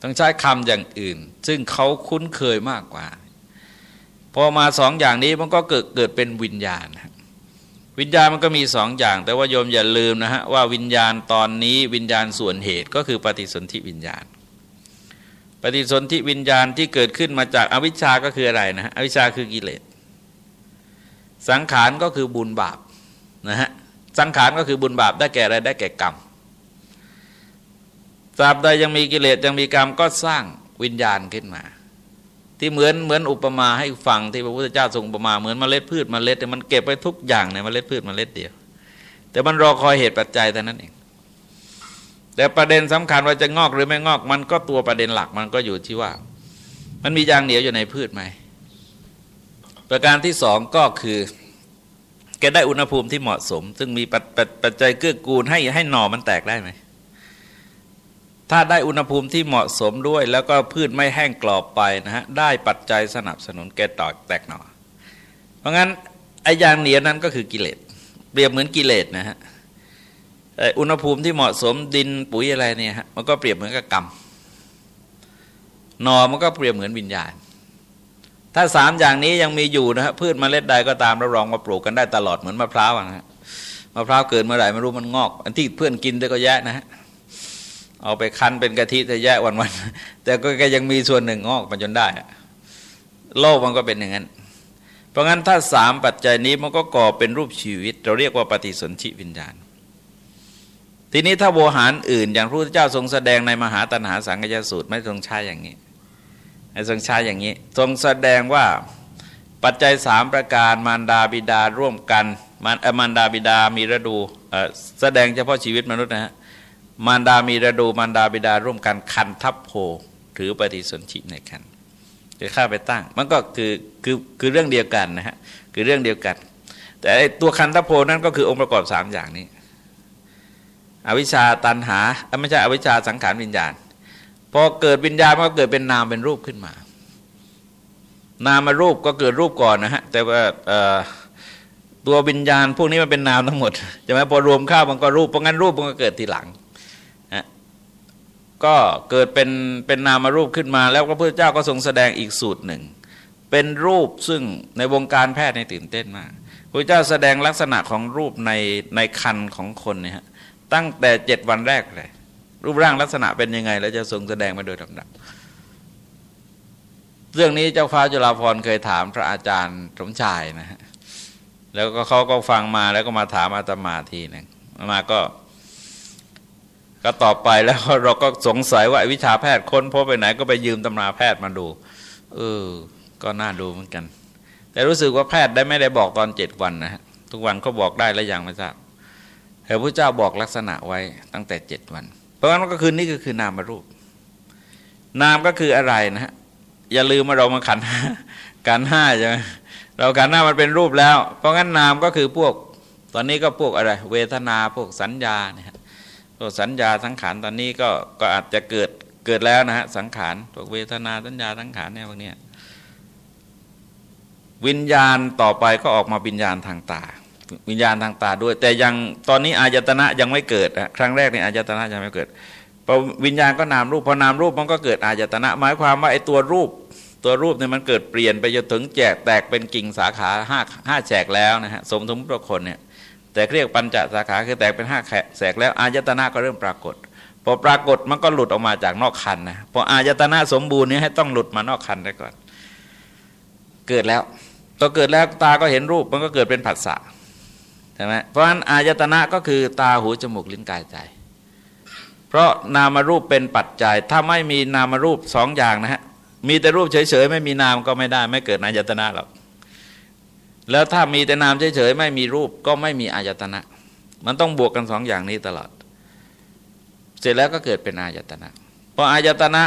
ต้องใช้คำอย่างอื่น ซึ่งเขาคุ้นเคยมากกว่า พอมาสองอย่างนี้มันก็เกิดเกิดเป็นวิญญาณ วิญญาณมันก็มีสองอย่าง แต่ว่าโยมอย่าลืมนะฮะว่าวิญญาณตอนนี้วิญญาณส่วนเหตุก็คือปฏิสนธิวิญญาณ ปฏิสนธิวิญญาณที่เกิดขึ้นมาจากอวิชชาก็คืออะไรนะฮะอวิชชาคือกิเลส สังขารก็คือบุญบาปนะฮะ สังขารก็คือบุญบาปได้แก่อะไรได้แก่กรรมตราบใดยังมีกิเลสยังมีกรรมก็สร้างวิญญาณขึ้นมา ที่เหมือนเหมือนอุปมาให้ฟังที่พระพุทธเจ้าทรงอุปมาเหมือนมเมล็ดพืชมเมล็ดมันเก็บไปทุกอย่างในมเมล็ดพืชมเมล็ดเดียว แต่มันรอคอยเหตุปัจจัยแต่นั้นเองแต่ประเด็นสำคัญว่าจะงอกหรือไม่งอกมันก็ตัวประเด็นหลักมันก็อยู่ที่ว่า มันมียางเหนียวอยู่ในพืชไหมประการที่สองก็คือแกได้อุณหภูมิที่เหมาะสม ซึ่งมีปัจจัยเกื้อกูลให้ให้หน่อมันแตกได้ไหม ถ้าได้อุณหภูมิที่เหมาะสมด้วย แล้วก็พืชไม่แห้งกรอบไปนะฮะได้ปัจจัยสนับสนุนแกต่อแตกหน่อ เพราะงั้นไอ้ยางเหนียวนั้นก็คือกิเลสเปรียบเหมือนกิเลสนะฮะอุณหภูมิที่เหมาะสมดินปุ๋ยอะไรเนี่ยฮะมันก็เปรียบเหมือนกับกรรมหนอมันก็เปรียบเหมือนวิญญาณ ถ้าสามอย่างนี้ยังมีอยู่นะฮะพืชมเมล็ดใดก็ตามรับรองมาปลูกกันได้ตลอดเหมือนมะพร้าวนะฮะมะพร้าวเกิดเมื่อไหร่ไม่รู้มันงอก อันที่เพื่อนกินได้ก็แยะนะฮะ เอาไปคั้นเป็นกะทิจะแยะวันๆแต่ก็ยังมีส่วนหนึ่งงอกมาจนได้ โลกมันก็เป็นอย่างนั้น เพราะงั้นถ้าสามปัจจัยนี้มันก็ก่อเป็นรูปชีวิต เราเรียกว่าปฏิสนธิวิญญาณ ทีนี้ถ้าโวหารอื่น อย่างพระพุทธเจ้าทรงแสดงในมหาตัณหาสังกยสูตรไม่ทรงใช้อย่างนี้ไม่ทรงใช้อย่างนี้ ทรงแสดงว่าปัจจัยสามประการมารดาบิดาร่วมกันมารมารดาบิดามีฤดูแสดงเฉพาะชีวิตมนุษย์นะฮะ มารดามีฤดูมารดาบิดาร่วมกันคันทัพโพถือปฏิสนธิในคันจะข้าไปตั้ง มันก็คือคือคือเรื่องเดียวกันนะฮะคือเรื่องเดียวกัน แต่ตัวคันทัพโพนั้นก็คือองค์ประกอบสามอย่างนี้ อวิชชาตันหาไม่ใช่อวิชชาสังขารวิญญาณพอเกิดวิญญาณมันก็เกิดเป็นนามเป็นรูปขึ้นมา นามารูปก็เกิดรูปก่อนนะฮะแต่ว่าตัววิญญาณพวกนี้มันเป็นนามทั้งหมดใช่ไหมพอรวมข้าวมันก็รูปเพราะงั้นรูปมันก็เกิดทีหลัง ก็เกิดเป็นเป็นนามารูปขึ้นมาแล้วพระพุทธเจ้าก็ทรงแสดงอีกสูตรหนึ่ง เป็นรูปซึ่งในวงการแพทย์ในตื่นเต้นมากพระเจ้าแสดงลักษณะของรูปในในคันของคนเนี่ยฮะตั้งแต่เจ็ดวันแรกเลย รูปร่างลักษณะเป็นยังไง แล้วจะทรงแสดงมาโดยลำดับ เรื่องนี้เจ้าฟ้าจุฬาภรณ์เคยถามพระอาจารย์สมชายนะฮะแล้วก็เขาก็ฟังมาแล้วก็มาถามอาตมาทีหนึ่งมาก็ ก็ตอบไปแล้วเราก็สงสัยว่าวิชาแพทย์ค้นพบไปไหนก็ไปยืมตำราแพทย์มาดูเออก็น่าดูเหมือนกัน แต่รู้สึกว่าแพทย์ได้ไม่ได้บอกตอนเจ็ดวันนะฮะทุกวันเขาบอกได้แล้วยังไม่ทราบแต่พระเจ้าบอกลักษณะไว้ตั้งแต่เจ็ดวัน เพราะฉะนั้นก็คือนี่ก็คือนามรูป นามก็คืออะไรนะฮะอย่าลืมว่าเรามาขันห้าการห้าใช่ไหมเราขันห้ามันเป็นรูปแล้ว เพราะงั้นนามก็คือพวก ตอนนี้ก็พวกอะไร เวทนาพวกสัญญาเนี่ย กสัญญาสังขารตอนนี้ก็ก็อาจจะเกิดเกิดแล้วนะฮะสังขารพวกเวทนาสัญญาสังขารเนี่ยพวกเนี้ยวิญญาณต่อไปก็ออกมาวิญญาณทางตา วิญญาณทางตาด้วย แต่ยังตอนนี้อายตนะยังไม่เกิดครั้งแรกนี่อายตนะยังไม่เกิดพอวิญญาณก็นามรูปพอนามรูปมันก็เกิดอายตนะ หมายความว่าไอ้ตัวรูป ตัวรูปเนี่ยมันเกิดเปลี่ยนไปจนถึงแจกแตกเป็นกิ่งสาขาห้าห้าแฉกแล้วนะฮะสมทุมประคนเนี่ย แต่เรียกปัญจสาขาคือแตกเป็นห้าแฉกแล้วอายตนะก็เริ่มปรากฏพอปรากฏมันก็หลุดออกมาจากนอกคันนะพออายตนะสมบูรณ์นี่ให้ต้องหลุดมานอกคันได้ก่อน เกิดแล้วตัวเกิดแล้วตาก็เห็นรูปมันก็เกิดเป็นผัสสะใช่ไหมเพราะฉะนั้นอายตนะก็คือตาหูจมูกลิ้นกายใจ เพราะนามารูปเป็นปัจจัย ถ้าไม่มีนามารูปสองอย่างนะฮะมีแต่รูปเฉยๆไม่มีนามก็ไม่ได้ ไม่เกิดอายตนะหรอก แล้วถ้ามีแต่นามเฉยๆไม่มีรูปก็ไม่มีอายตนะ มันต้องบวกกันสองอย่างนี้ตลอด เสร็จแล้วก็เกิดเป็นอายตนะพราะอายตนะ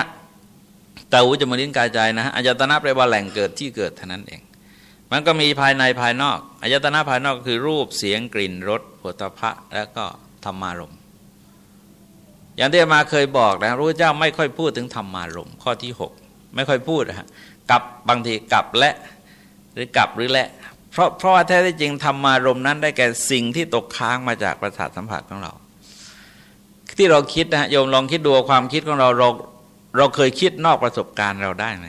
ตาหูจมูกลิ้นกายใจนะอายตนะแปลว่าแหล่งเกิดที่เกิดเท่านั้นเอง มันก็มีภายในภายนอกอายตนะภายนอกคือรูปเสียงกลิ่นรสผลิภะแล้วก็ธรรมารมอย่างที่มาเคยบอกนะรู้เจ้าไม่ค่อยพูดถึงธรรมารมข้อที่ 6 ไม่ค่อยพูดนะฮะกับบางทีกับและหรือกับหรือและ เพราะเพราะว่าแท้ที่จริงธรรมารมนั้นได้แก่สิ่งที่ตกค้างมาจากประสาทสัมผัสของเรา ที่เราคิดนะโยมลองคิดดูความคิดของเราเราเราเคยคิดนอกประสบการณ์เราได้ไหม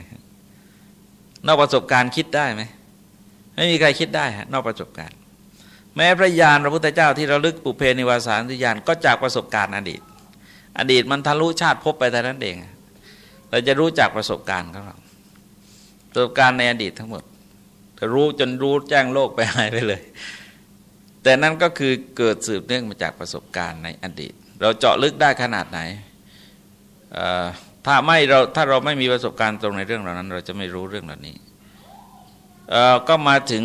นอกประสบการณ์คิดได้ไหมไม่มีใครคิดได้ฮะนอกประสบการณ์ แม้พระญาณพระพุทธเจ้าที่เราลึกปุเพนิวาสานติญาณก็จากประสบการณ์อดีต อดีตมันทะลุชาติพบไปแต่นั้นเองเราจะรู้จากประสบการณ์ของเราประสบการณ์ในอดีตทั้งหมด รู้จนรู้แจ้งโลกไปหายไปเลย แต่นั่นก็คือเกิดสืบเนื่องมาจากประสบการณ์ในอดีต เราเจาะลึกได้ขนาดไหนถ้าไม่เราถ้าเราไม่มีประสบการณ์ตรงในเรื่องเหล่านั้น เราจะไม่รู้เรื่องเหล่านี้ก็มาถึง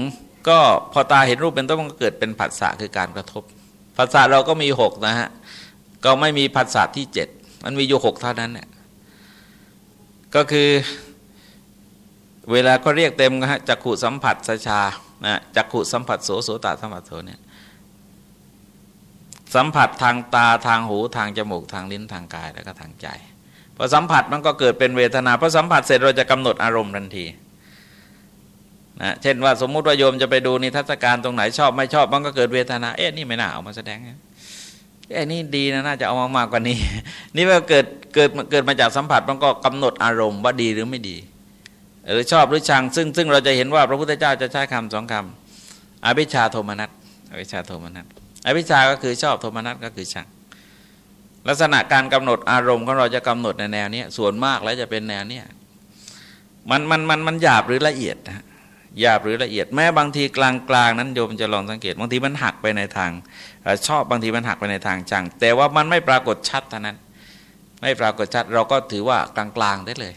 ก็พอตาเห็นรูปเป็นต้นมันก็เกิดเป็นผัสสะคือการกระทบผัสสะเราก็มีหกนะฮะก็ไม่มีผัสสะที่เจ็ดมันมีอยู่หกเท่านั้นเนี่ยก็คือ เวลาก็เรียกเต็มนะฮะจักขุสัมผัสสชานะจักขุสัมผัสโสโสตสัมผัสโสเนี่ยสัมผัสทางตาทางหูทางจมูกทางลิ้นทางกายแล้วก็ทางใจพอสัมผัสมันก็เกิดเป็นเวทนาพอสัมผัสเสร็จเราจะกำหนดอารมณ์ทันทีนะเช่นว่าสมมุติว่าโยมจะไปดูนิทรรศการตรงไหนชอบไม่ชอบมันก็เกิดเวทนา เอ๊ะนี่ไม่น่าเอามาแสดงเอ๊ะนี่ดีนะน่าจะเอามามากกว่านี้ นี่ว่าเกิดเกิดเกิดมาจากสัมผัสมันก็กำหนดอารมณ์ว่าดีหรือไม่ดี หรือชอบหรือชัง ซึ่งซึ่งเราจะเห็นว่าพระพุทธเจ้าจะใช้คำสองคำอภิชาโทมนัสอภิชาโทมนัสอภิชาก็คือชอบโทมนัสก็คือชัง ลักษณะการกำหนดอารมณ์ของเราจะกำหนดในแนวนี้ส่วนมากแล้วจะเป็นแนวเนี้ยมันมันมันมันหยาบหรือละเอียดนะหยาบหรือละเอียดแม้บางทีกลางกลางนั้นโยมจะลองสังเกต บางทีมันหักไปในทางชอบบางทีมันหักไปในทางจัง แต่ว่ามันไม่ปรากฏชัดเท่านั้น ไม่ปรากฏชัดเราก็ถือว่ากลางกลางได้เลย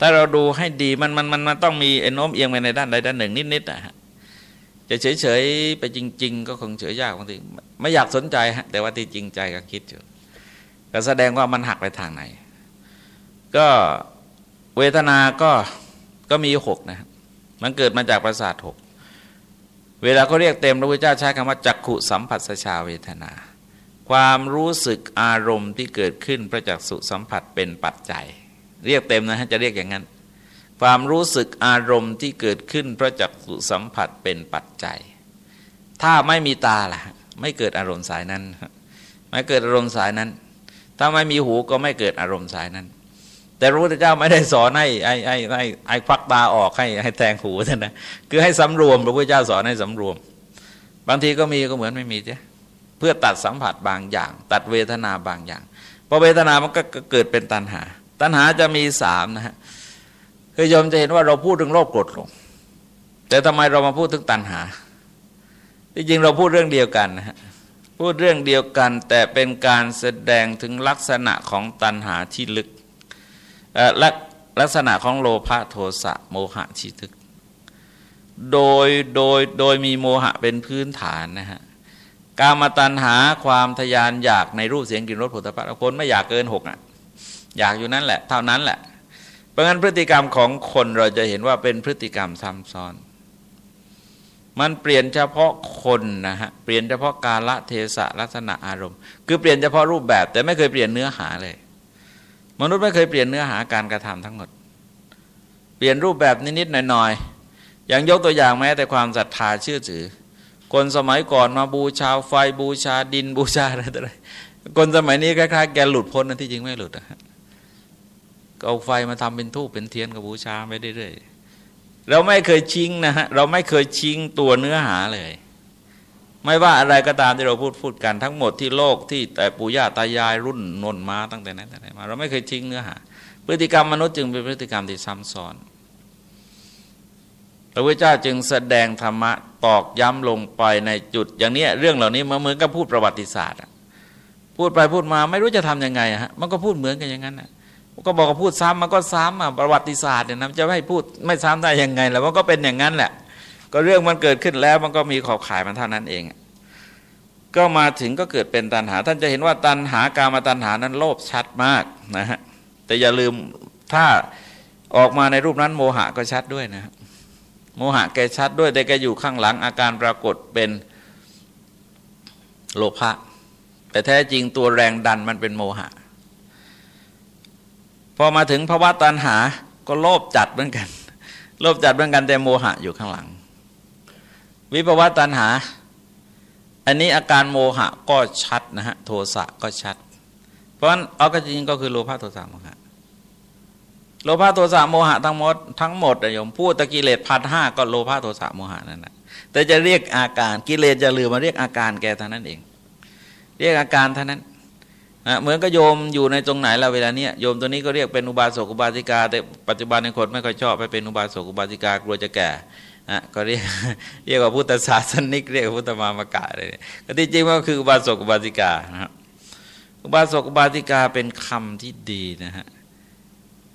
ถ้าเราดูให้ดีมันมันมันมันต้องมีโน้มเอียงไปในด้านใดด้านหนึ่งนิดๆนะฮะจะเฉยเฉยไปจริง ๆ ก็คงเฉยยากบางทีไม่อยากสนใจฮะแต่ว่าที่จริงใจก็คิดอยู่ก็แสดงว่ามันหักไปทางไหน ก็เวทนาก็ก็มีหกนะมันเกิดมาจากประสาทหกเวลาเขาเรียกเต็มพระพุทธเจ้าใช้คำว่าจักขุสัมผัสสชาเวทนา ความรู้สึกอารมณ์ที่เกิดขึ้นประจักษุสัมผัสเป็นปัจจัย เรียกเต็มนะฮะจะเรียกอย่างนั้น ความรู้สึกอารมณ์ที่เกิดขึ้นเพราะจักสุสัมผัสเป็นปัจจัย ถ้าไม่มีตาล่ะ ไม่เกิดอารมณ์สายนั้น ไม่เกิดอารมณ์สายนั้น ถ้าไม่มีหูก็ไม่เกิดอารมณ์สายนั้น แต่พระพุทธเจ้าไม่ได้สอนให้ไอ้ไอ้ไอ้ไอ้ควักตาออกให้ให้แทงหูท่านนะคือให้สำรวมพระพุทธเจ้าสอนให้สำรวม บางทีก็มีก็เหมือนไม่มีเจ้เพื่อตัดสัมผัสบางอย่าง ตัดเวทนาบางอย่างพอเวทนามันก็เกิดเป็นตัณหา ตัณหาจะมีสามนะฮะคือยมจะเห็นว่าเราพูดถึงโลภโกรธหลงแต่ทำไมเรามาพูดถึงตัณหา ที่จริงเราพูดเรื่องเดียวกันนะฮะพูดเรื่องเดียวกันแต่เป็นการแสดงถึงลักษณะของตัณหาที่ลึกและลักษณะของโลภะโทสะโมหะที่ลึก โดยโดยโดยมีโมหะเป็นพื้นฐานนะฮะการมาตัณหาความทยานอยากในรูปเสียงกลิ่นรสผลิตภัณฑ์คนไม่อยากเกินหกอะ อยากอยู่นั่นแหละ เท่านั้นแหละ เพราะงั้นพฤติกรรมของคนเราจะเห็นว่าเป็นพฤติกรรมซ้ำซ้อน มันเปลี่ยนเฉพาะคนนะฮะเปลี่ยนเฉพาะกาละเทศะลักษณะอารมณ์ คือเปลี่ยนเฉพาะรูปแบบ แต่ไม่เคยเปลี่ยนเนื้อหาเลย มนุษย์ไม่เคยเปลี่ยนเนื้อหาการกระทำทั้งหมด เปลี่ยนรูปแบบนิดๆหน่อยๆอย่างยกตัวอย่างแม้แต่ความศรัทธาเชื่อถือ คนสมัยก่อนมาบูชาไฟบูชาดินบูชาอะไรต่ออะไรคนสมัยนี้คล้ายๆแกหลุดพ้นนะที่จริงไม่หลุดนะ เอาไฟมาทำเป็นทูบเป็นเทียนกับบูชาไปเรื่อยๆเราไม่เคยชิงนะฮะเราไม่เคยชิงตัวเนื้อหาเลย ไม่ว่าอะไรก็ตามที่เราพูดพูดกันทั้งหมดที่โลกที่แต่ปู่ย่าตายายรุ่นนนมาตั้งแต่นั้นแต่ไหนมาเราไม่เคยชิงเนื้อหา พฤติกรรมมนุษย์จึงเป็นพฤติกรรมที่ซ้ำซ้อนพระพุทธเจ้าจึงแสดงธรรมะตอกย้ำลงไปในจุด อย่างนี้เรื่องเหล่านี้เหมือนกับพูดประวัติศาสตร์พูดไปพูดมาไม่รู้จะทํำยังไงฮะมันก็พูดเหมือนกันอย่างนั้นนะ ก็บอกว่าพูดซ้ำมันก็ซ้ำอะประวัติศาสตร์เนี่ยนะจะไม่พูดไม่ซ้ำได้ยังไงแล้วมันก็เป็นอย่างนั้นแหละ ก็เรื่องมันเกิดขึ้นแล้วมันก็มีขอบข่ายมันเท่านั้นเอง ก็มาถึงก็เกิดเป็นตันหา ท่านจะเห็นว่าตันหาการมาตันหานั้นโลภชัดมากนะฮะแต่อย่าลืมถ้าออกมาในรูปนั้นโมหะก็ชัดด้วยนะโมหะแกชัดด้วยแต่แกอยู่ข้างหลังอาการปรากฏเป็นโลภะแต่แท้จริงตัวแรงดันมันเป็นโมหะ อมาถึงภาวะตัณหาก็โลภจัดเหมือนกัน โลภจัดเหมือนกันแต่โมหะอยู่ข้างหลัง วิภาวะตัณหา อันนี้อาการโมหะก็ชัดนะฮะโทสะก็ชัด เพราะฉะนั้นเอาก็จริงก็คือโลภะโทสะโมหะโลภะโทสะโมหะทั้งหมดทั้งหมดโยมพูดตะกิเลสพันห้าก็โลภะโทสะโมหะนั่นแหละแต่จะเรียกอาการกิเลสจะลืมมาเรียกอาการแกเท่านั้นเอง เรียกอาการเท่านั้น นะเหมือนกับโยมอยู่ในตรงไหนแล้วเวลาเนี้ยโยมตัวนี้ก็เรียกเป็นอุบาสกอุบาสิกา แต่ปัจจุบันในคนไม่ค่อยชอบไปเป็นอุบาสกอุบาสิกากลัวจะแก่นะก็เรียกเรียกว่าพุทธศาสนิกเรียกพุทธมามกะเลยก็ที่จริงก็คืออุบาสกอุบาสิกานะครับอุบาสกอุบาสิกาเป็นคำที่ดีนะฮะ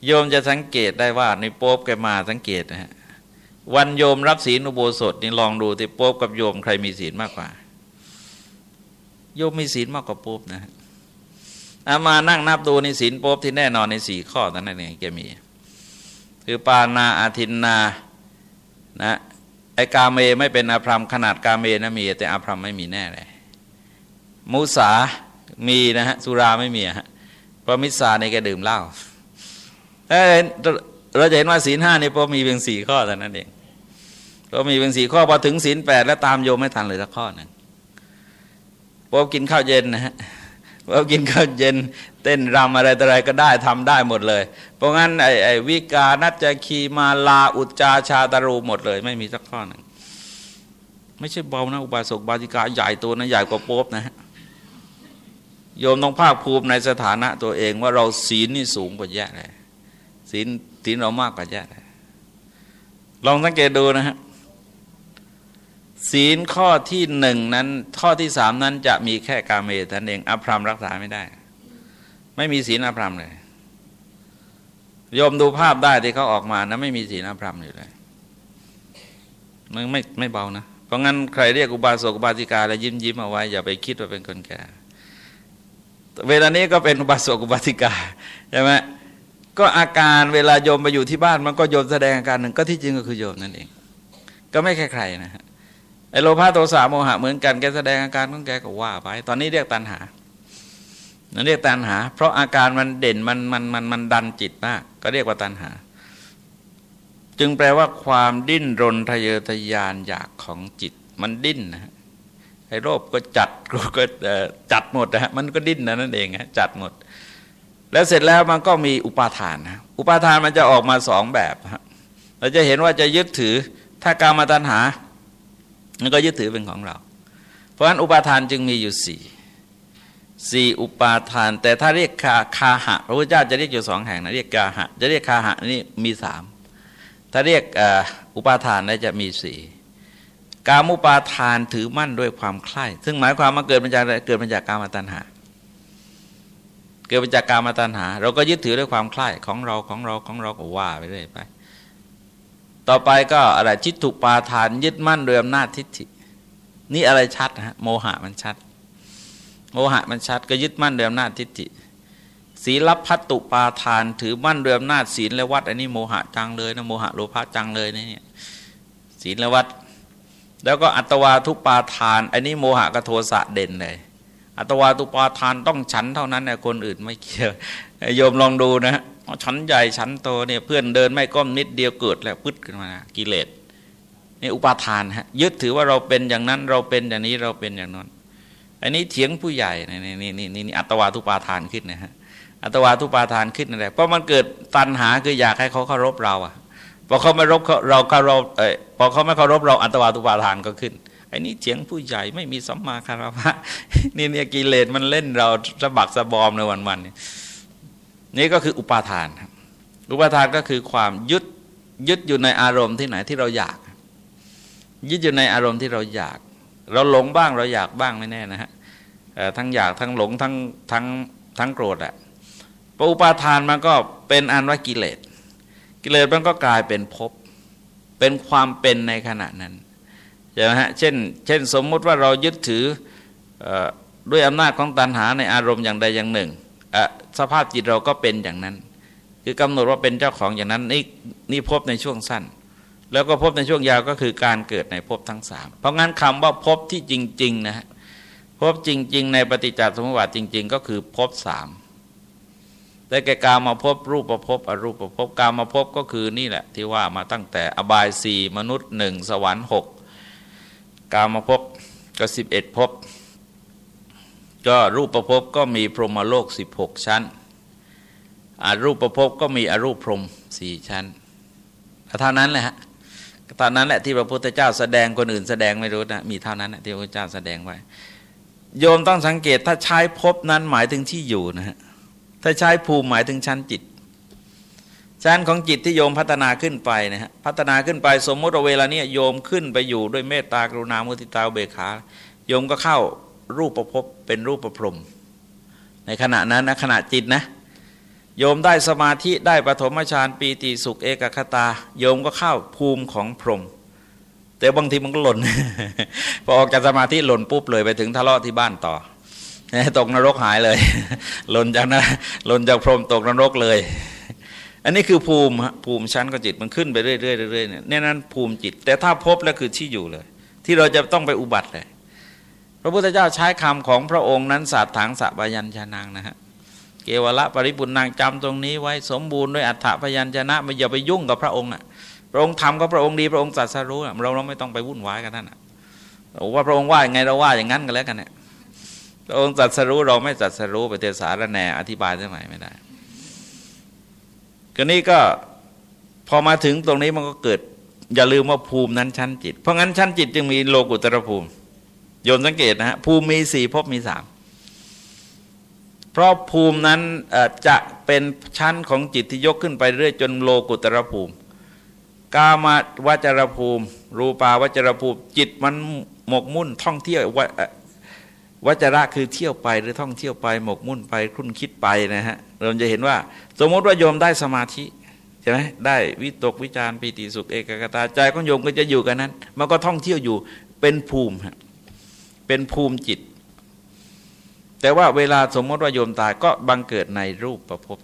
โยมจะสังเกตได้ว่าในโป๊บแกมาสังเกตนะฮะวันโยมรับศีลอุโบสถนี่ลองดูที่โป๊บกับโยมใครมีศีลมากกว่า โยมมีศีลมากกว่าโป๊บนะฮะ อามานั่งนับดูในศีลโป๊บที่แน่นอนในสี่ข้อนั้นเองแกมี คือปานาอาทินนานะไอกาเมไม่เป็นอาพรมขนาดกาเมนะมี แต่อาพรมไม่มีแน่เลยมุสามีนะฮะสุราไม่มีฮะเพราะมิสาในแกดื่มเหล้าเราจะเห็นว่าศีลห้านี่พอมีเพียงสี่ข้อแต่นั้นเองเรามีเพียงสี่ข้อพอถึงศีลแปดแล้วตามโยมไม่ทันเลยสักข้อหนึ่งพอกินข้าวเย็นนะฮะ พอกินข้าวเย็นเต้นรำอะไรอะไรก็ได้ทำได้หมดเลย เพราะงั้นไอ้ไอ้วิกานัจคีมาลาอุจจาชาตารูหมดเลย ไม่มีสักข้อหนึ่งไม่ใช่เบานะอุบาสกบาติกาใหญ่ตัวนะใหญ่กว่าโป๊บนะฮะโยมต้องภาคภูมิในสถานะตัวเองว่าเราศีลนี่สูงกว่าแย่เลยศีลศีลเรามากกว่าแย่เลยลองสังเกตดูนะฮะ ศีลข้อที่หนึ่งนั้น ข้อที่สามนั้นจะมีแค่กาเมตันเองอภรรมรักษาไม่ได้ ไม่มีศีลอภรรมเลยโยมดูภาพได้ที่เขาออกมานะไม่มีศีลอภรรมอยู่เลยมันไม่ไม่เบานะ เพราะงั้นใครเรียกอุบาสกอุบาสิกาแล้วยิ้มยิ้มเอาไว้ อย่าไปคิดว่าเป็นคนแก่ เวลานี้ก็เป็นอุบาสกอุบาสิกาใช่ไหมก็อาการเวลาโยมไปอยู่ที่บ้านมันก็โยมแสดงอาการหนึ่งก็ที่จริงก็คือโยมนั่นเอง ก็ไม่แค่ใครนะฮะ โลภะโทสะโมหะเหมือนกันแกแสดงอาการของแกก็ว่าไป ตอนนี้เรียกตัณหานั่นเรียกตัณหา เพราะอาการมันเด่นมันมันมันมันดันจิตมาก ก็เรียกว่าตัณหา จึงแปลว่าความดิ้นรนทะเยอทะยานอยากของจิต มันดิ้นนะไอ้โรคก็จัดก็จัดหมดนะฮะมันก็ดิ้นนะนั่นเองฮะจัดหมด แล้วเสร็จแล้วมันก็มีอุปาทานนะอุปาทานมันจะออกมาสองแบบเราจะเห็นว่าจะยึดถือถ้าการมาตัณหา มันก็ยึดถือเป็นของเรา เพราะฉะนั้นอุปาทานจึงมีอยู่สี่สี่อุปาทาน แต่ถ้าเรียกคาคาหะพระพุทธเจ้าจะเรียกอยู่สองแห่งนะเรียกกาหะจะเรียกคาหะนี่มีสามถ้าเรียกอุปาทานน่าจะมีสี่กามุปาทานถือมั่นด้วยความใคร่ซึ่งหมายความมาเกิดมาจากเกิดมาจากกามตัณหา เกิดมาจากกามตัณหา เราก็ยึดถือด้วยความใคร่ของเราของเราของเราก็ว่าไปเรื่อยไป ต่อไปก็อะไรจิตถุปาทานยึดมั่นโดยอำนาจทิฏฐิ นี่อะไรชัดฮะโมหะมันชัด โมหะมันชัดก็ยึดมั่นโดยอำนาจทิฏฐิศีลพัตตุปาทาน ถือมั่นโดยอำนาจศีลและวัดอันนี้โมหะจังเลยนะโมหะโลภะจังเลยเนี่ยศีลและวัดแล้วก็อัตวาทุปาทาน อันนี้โมหะกับโทสะเด่นเลย อัตวาทุปาทานต้องฉันเท่านั้นนะคนอื่นไม่เกี่ยวโยมลองดูนะ ชั้นใหญ่ชั้นโตเนี่ยเพื่อนเดินไม่ก้มนิดเดียวเกิดแล้วพึดขึ้นมากิเลสนี่อุปาทานฮะยึดถือว่าเราเป็นอย่างนั้นเราเป็นอย่างนี้เราเป็นอย่างนั้น อันนี้เถียงผู้ใหญ่นี่นี่นี่นี่อัตวาทุปาทานขึ้นนะฮะอัตวาทุปาทานขึ้นอะไรเพราะมันเกิดตัณหาคืออยากให้เขาเคารพเราอะพอเขาไม่รบเราเคารพเออพอเขาไม่เคารพเราอัตวาทุปาทานก็ขึ้นไอ้นี้เถียงผู้ใหญ่ไม่มีสัมมาคารวะนี่เนี่ยกิเลสมันเล่นเราสะบักสะบอมในวันวันนี้ นี่ก็คืออุปาทานครับอุปาทานก็คือความยึดยึดอยู่ในอารมณ์ที่ไหนที่เราอยาก ยึดอยู่ในอารมณ์ที่เราอยาก เราหลงบ้างเราอยากบ้างไม่แน่นะฮะทั้งอยากทั้งหลงทั้งทั้งทั้งโกรธอะอุปาทานมันก็เป็นอันว่ากิเลส กิเลสมันก็กลายเป็นภพเป็นความเป็นในขณะนั้นใช่ไหมฮะเช่นเช่นสมมุติว่าเรายึดถือด้วยอำนาจของตัณหาในอารมณ์อย่างใดอย่างหนึ่ง สภาพจิตเราก็เป็นอย่างนั้น คือกำหนดว่าเป็นเจ้าของอย่างนั้นนี่นี่พบในช่วงสั้น แล้วก็พบในช่วงยาวก็คือการเกิดในพบทั้งสามเพราะงั้นคำว่าพบที่จริงๆนะฮะพบจริง ๆ ในปฏิจจสมุปบาทจริง ๆ ก็คือพบสามแต่แกกามาพบรูปประพบอรูปประพบกามาพบก็คือนี่แหละ ที่ว่ามาตั้งแต่อบายสี่มนุษย์หนึ่งสวรรค์หกกามาพบก็สิบเอ็ดพบ ก็รูปประพบก็มีพรหมโลก 16 ชั้นอารูปประพบก็มีอรูปพรหมสี่ชั้นเท่านั้นแหละฮะเท่านั้นแหละที่พระพุทธเจ้าแสดงคนอื่นแสดงไม่รู้นะมีเท่านั้นที่พระพุทธเจ้าแสดงไว้ โยมต้องสังเกตถ้าใช้พบนั้นหมายถึงที่อยู่นะฮะถ้าใช้ภูมิหมายถึงชั้นจิต ชั้นของจิตที่โยมพัฒนาขึ้นไปนะฮะพัฒนาขึ้นไปสมมติเวลาเนี้โยมขึ้นไปอยู่ด้วยเมตตากรุณามุทิตาเบขาโยมก็เข้า รูปประพบเป็นรูปประพรมในขณะนั้นนะขณะจิตนะโยมได้สมาธิได้ปฐมฌานปีติสุขเอกคตา โยมก็เข้าภูมิของพรหมแต่บางทีมันก็หล่น พอออกจากสมาธิหล่นปุ๊บเลยไปถึงทะเลาะที่บ้านต่อตกนรกหายเลย หล่นจากนะหล่นจากพรหมตกนรกเลย อันนี้คือภูมิภูมิชั้นของจิตมันขึ้นไปเรื่อยๆเรื่อยๆเนี่ยนั่นภูมิจิต แต่ถ้าพบแล้วคือที่อยู่เลย ที่เราจะต้องไปอุบัติเลย พระพุทธเจ้าใช้คำของพระองค์นั้นศาสถังสัพยัญชนะนะฮะเกวละปริปุนางจำตรงนี้ไว้สมบูรณ์ด้วยอัฏฐพยัญชนะไม่อย่าไปยุ่งกับพระองค์อะพระองค์ทำก็พระองค์ดีพระองค์ตรัสรู้เราเราไม่ต้องไปวุ่นวายกันนั่นอะว่าพระองค์ว่าอย่างไงเราว่าอย่างนั้นกันแล้วกันเนี่ยพระองค์ตรัสรู้เราไม่ตรัสรู้ไปเทศาระแนอธิบายได้ไหมไม่ได้ก็นี้ก็พอมาถึงตรงนี้มันก็เกิด อย่าลืมว่าภูมินั้นชั้นจิต เพราะงั้นชั้นจิตจึงมีโลกุตรภูมิ โยนสังเกตนะฮะภูมิมีสี่ภพมีสามเพราะภูมินั้นจะเป็นชั้นของจิตที่ยกขึ้นไปเรื่อยจนโลกุตระภูมิ กามาวจรภูมิ รูปาวจรภูมิ จิตมันหมกมุ่นท่องเที่ยววัจระคือเที่ยวไปหรือท่องเที่ยวไปหมกมุ่นไปคุ้นคิดไปนะฮะเราจะเห็นว่า สมมติว่าโยมได้สมาธิใช่ไหมได้วิตกวิจารปีติสุขเอกกตาใจของโยมก็จะอยู่กันนั้น มันก็ท่องเที่ยวอยู่เป็นภูมิ เป็นภูมิจิต แต่ว่าเวลาสมมติว่าโยมตายก็บังเกิดในรูปประพบ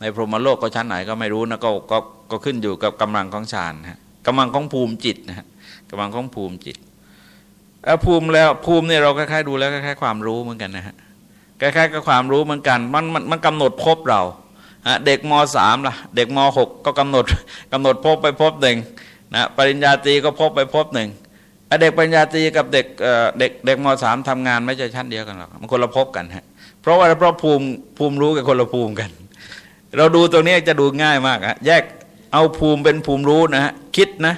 ในพรหมโลกก็ชั้นไหนก็ไม่รู้นะก็ก็ก็ขึ้นอยู่กับกำลังของฌานฮะกำลังของภูมิจิตนะฮะกำลังของภูมิจิตแล้วภูมิแล้วภูมิเนี่ยเราคล้ายๆดูแล้วคล้ายๆความรู้เหมือนกันนะฮะคล้ายๆกับความรู้เหมือนกันมันมันมันกำหนดพบเราเด็กมสามล่ะ เด็กมหกก็กำหนดกำหนดพบไปพบหนึ่งนะปริญญาตรีก็พบไปพบหนึ่ง เด็กปัญญาตรีกับเด็กเด็กเด็กมสามทำงานไม่ใช่ชั้นเดียวกันหรอกมันคนละพบกันฮะเพราะว่าเพราะภูมิภูมิรู้กับคนละภูมิกัน เราดูตรงนี้จะดูง่ายมากฮะแยกเอาภูมิเป็นภูมิรู้นะฮะคิดนะ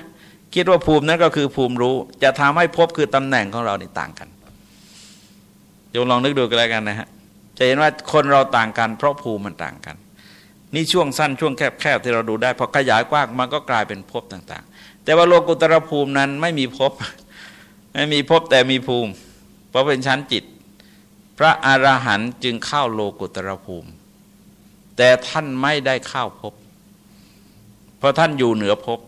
คิดว่าภูมินั้นก็คือภูมิรู้ จะทำให้พบคือตำแหน่งของเรานี่ต่างกันโยมลองนึกดูกันแล้วกันนะฮะจะเห็นว่าคนเราต่างกัน เพราะภูมิมันต่างกัน นี่ช่วงสั้นช่วงแคบๆที่เราดูได้พอขยายกว้างมันก็กลายเป็นภพต่าง ๆ แต่ว่าโลกุตรภูมินั้นไม่มีภพไม่มีภพแต่มีภูมิ เพราะเป็นชั้นจิต พระอรหันต์จึงเข้าโลกุตรภูมิ แต่ท่านไม่ได้เข้าภพเพราะท่านอยู่เหนือภพ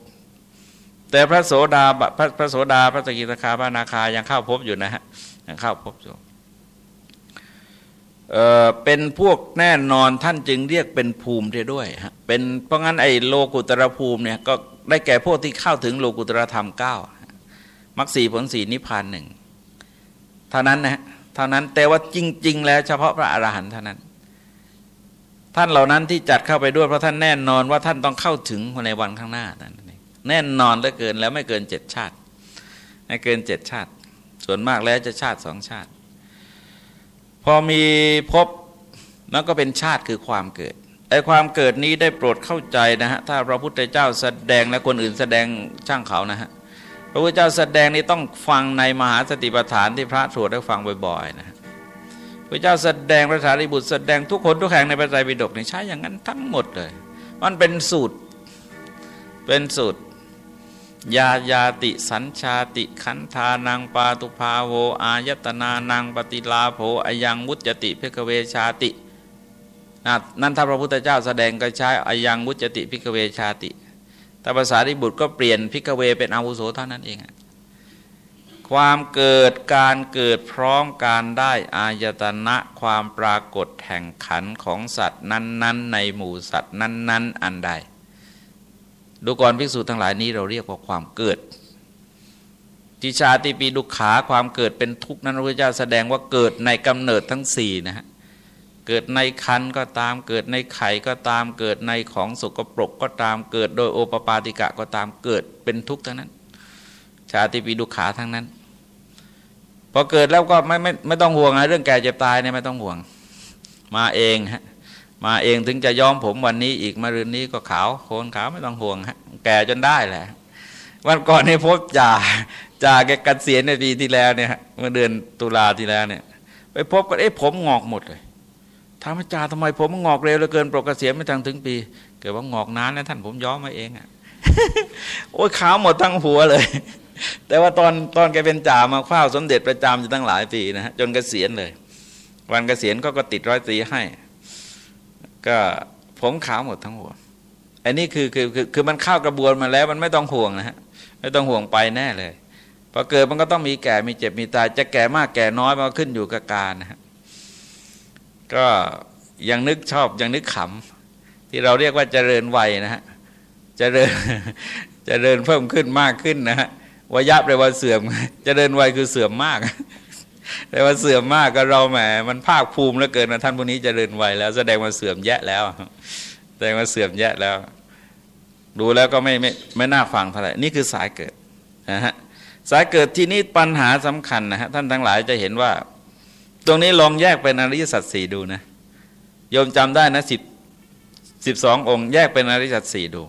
แต่พระโสดาพระพระโสดาพระสกิทาคาพระนาคายังเข้าภพอยู่นะฮะยังเข้าภพอยู่ เเป็นพวกแน่นอนท่านจึงเรียกเป็นภูมิด้วยฮะเป็นเพราะงั้นไอ้โลกุตรภูมิเนี่ยก็ได้แก่พวกที่เข้าถึงโลกุตรธรรมเก้ามรรคสีผลสีนิพพานหนึ่งเท่านั้นนะเท่านั้นแต่ว่าจริง ๆ แล้วเฉพาะพระอรหันต์เท่านั้น ท่านเหล่านั้นที่จัดเข้าไปด้วยเพราะท่านแน่นอนว่าท่านต้องเข้าถึงในวันข้างหน้านั่นแน่นอนเหลือเกินแล้วไม่เกินเจ็ดชาติไม่เกินเจ็ดชาติ ส่วนมากแล้วจะชาติสองชาติ พอมีพบแล้วก็เป็นชาติคือความเกิดไอ้ความเกิดนี้ได้โปรดเข้าใจนะฮะถ้าพระพุทธเจ้าแสดงและคนอื่นแสดงช่างเขานะฮะพระพุทธเจ้าแสดงนี้ต้องฟังในมหาสติปัฏฐานที่พระสวดได้ฟังบ่อยๆนะพระเจ้าแสดงพระสารีบุตรแสดงทุกคนทุกแห่งในพระไตรปิฎกนี่ใช้อย่างนั้นทั้งหมดเลย มันเป็นสูตรเป็นสูตร ยา ชาติสัญชาติขันธานังปาตุภาโว อายตนานังปฏิลาโภอยัง วุจจติ ภิกขเวชาตินั่นถ้าพระพุทธเจ้าแสดงก็ใช้อยัง วุจจติ ภิกขเวชาติ แต่พระสารีบุตรก็เปลี่ยนภิกขเวเป็นอาวุโสเท่านั้นเองความเกิดการเกิดพร้อมการได้อายตนะความปรากฏแห่งขันของสัตว์นั้น ๆ ในหมู่สัตว์นั้น ๆ อันใด ดูก่อนภิกษุทั้งหลายนี้เราเรียกว่าความเกิดทิชาติปีดุขาความเกิดเป็นทุกข์นั้นพระพุทธเจ้าแสดงว่าเกิดในกำเนิดทั้งสี่นะฮะเกิดในคันก็ตามเกิดในไข่ก็ตามเกิดในของสกปรกก็ตามเกิดโดยโอปปาติกะก็ตามเกิดเป็นทุกข์ทั้งนั้น ชาติปีดุขาทั้งนั้นพอเกิดแล้วก็ไม่ไม่ไม่ต้องห่วงนะเรื่องแก่เจ็บตายเนี่ยไม่ต้องห่วง มาเองฮะ มาเองถึงจะย้อมผมวันนี้อีกมารืนนี้ก็ขาวโคนขาวไม่ต้องห่วงฮะแก่จนได้แหละ วันก่อนนี่พบจ่าจ่าแกกเกษียณในปีที่แล้วเนี่ยเมื่อเดือนตุลาที่แล้วเนี่ย ไปพบกันเอ๊ะผมงอกหมดเลยถามอาจารย์ทำไมผมงอกเร็วเหลือเกินปกเกษียณไม่ทันถึงปีเกิดว่างอกนานนะท่านผมย้อมมาเองอะ่ะโอ้ยขาวหมดทั้งหัวเลย แต่ว่าตอนตอนแกเป็นจ่ามาข้าวสมเด็จประจำจะตั้งหลายปีนะฮะจนเกษียณเลย วันเกษียณก็ก็ติดร้อยตีให้ ก็ผมขาวหมดทั้งหัวอันนี้คือคือคือคือมันเข้ากระบวนมาแล้วมันไม่ต้องห่วงนะฮะไม่ต้องห่วงไปแน่เลยพอเกิดมันก็ต้องมีแก่มีเจ็บมีตาย จะแก่มากแก่น้อยมันก็ขึ้นอยู่กับการนะฮะก็ยังนึกชอบยังนึกขำที่เราเรียกว่าเจริญวัยนะฮะเจริญเจริญเพิ่มขึ้นมากขึ้นนะฮะวายะแปลว่าเสื่อม เจริญวัยคือเสื่อมมาก แต่ว่าเสื่อมมากก็เราแหมมันภาคภูมิแล้วเกินนะท่านผู้นี้จเจริญวัยแล้ว แสดงว่าเสื่อมแย่แล้วแสดงว่าเสื่อมแย่แล้ว ดูแล้วก็ไม่ไม่ไม่น่าฟังเท่าไหร่นี่คือสายเกิดนะฮะสายเกิดที่นี้ปัญหาสำคัญนะฮะท่านทั้งหลายจะเห็นว่า ตรงนี้ลองแยกเป็นอริยสัจสี่ดูนะโยมจำได้นะสิบสิบสององค์ แยกเป็นอริยสัจสี่ดู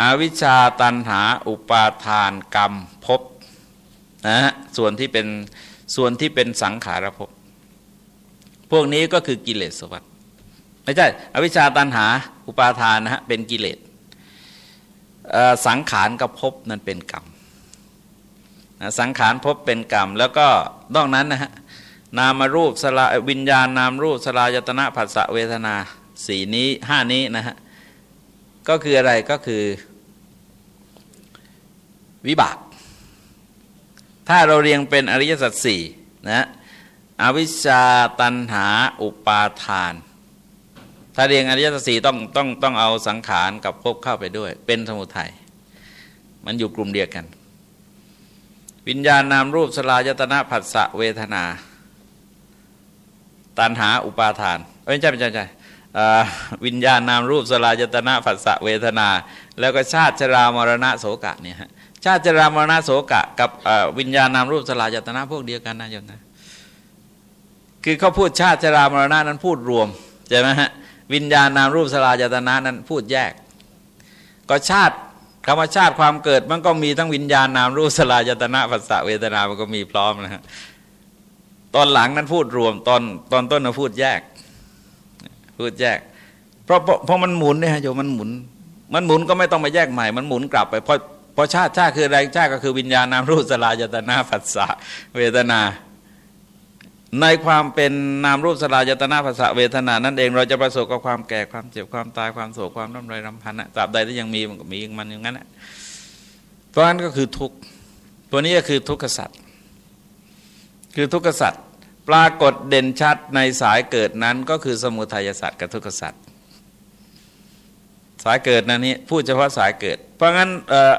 อวิชชาตันหา อุปาทานกรรมภพนะฮะส่วนที่เป็น ส่วนที่เป็นสังขารภพพวกนี้ก็คือกิเลสสวัสดิ์ไม่ใช่อวิชชาตันหาอุปาทานนะฮะเป็นกิเลสสังขารกับภพนั้นเป็นกรรมสังขารภพเป็นกรรม แล้วก็นอกนั้นนะฮะนามารูปสลาวิญญาณนามรูปสลายตนะผัสสะเวทนาสีนี้ห้านี้นะฮะก็คืออะไรก็คือวิบาก ถ้าเราเรียงเป็นอริยสัจสี่นะอวิชชาตันหาอุปาทาน ถ้าเรียงอริยสัจสี่ต้องต้องต้องเอาสังขารกับภพเข้าไปด้วย เป็นสมุทัยมันอยู่กลุ่มเดียวกัน วิญญาณนามรูปสลายตนะผัสสะเวทนา ตันหาอุปาทานไม่ใช่ไม่ใช่ใช่วิญญาณนามรูปสลายตนะผัสสะเวทนา แล้วก็ชาติชรามรณะโสกะเนี่ย ชาติรามรณะโสกะ กับวิญญาณนามรูปสลายตนะพวกเดียวกันนะโยมนะคือเขาพูดชาติรามรณะนั้นพูดรวมใช่ไหมฮะวิญญาณนามรูปสลายตนะนั้นพูดแยก ก็ชาติคำว่าชาติความเกิดมันก็มีทั้งวิญญาณนามรูปสลายตนะผัสสะเวทนามันก็มีพร้อมนะฮะตอนหลังนั้นพูดรวมตอนตอนต้นเราพูดแยก พูดแยก เพราะเพราะมันหมุนเนี่ยโยมมันหมุน มันหมุนก็ไม่ต้องมาแยกใหม่ มันหมุนกลับไปเพราะ พราะชาติชาติคืออะไรชาติก็คือวิญญาณนามรูปสลายตนาผัสสะเวทนา ในความเป็นนามรูปสลายตนาภาษาเวทนา นั่นเองเราจะประสบกับความแก่ความเจ็บความตายความโศกความร่ำไรรำพันนะตราบใดที่ยังมีมันก็มีมันอย่างนั้นนะเพราะนั้นก็คือทุกตัวนี้ก็คือทุกขสัตว์คือทุกขสัตว์ปรากฏเด่นชัดในสายเกิดนั้นก็คือสมุทัยสัตว์กับทุกขสัตว์ สายเกิดนั้นนี้พูดเฉพาะสายเกิด เพราะงั้น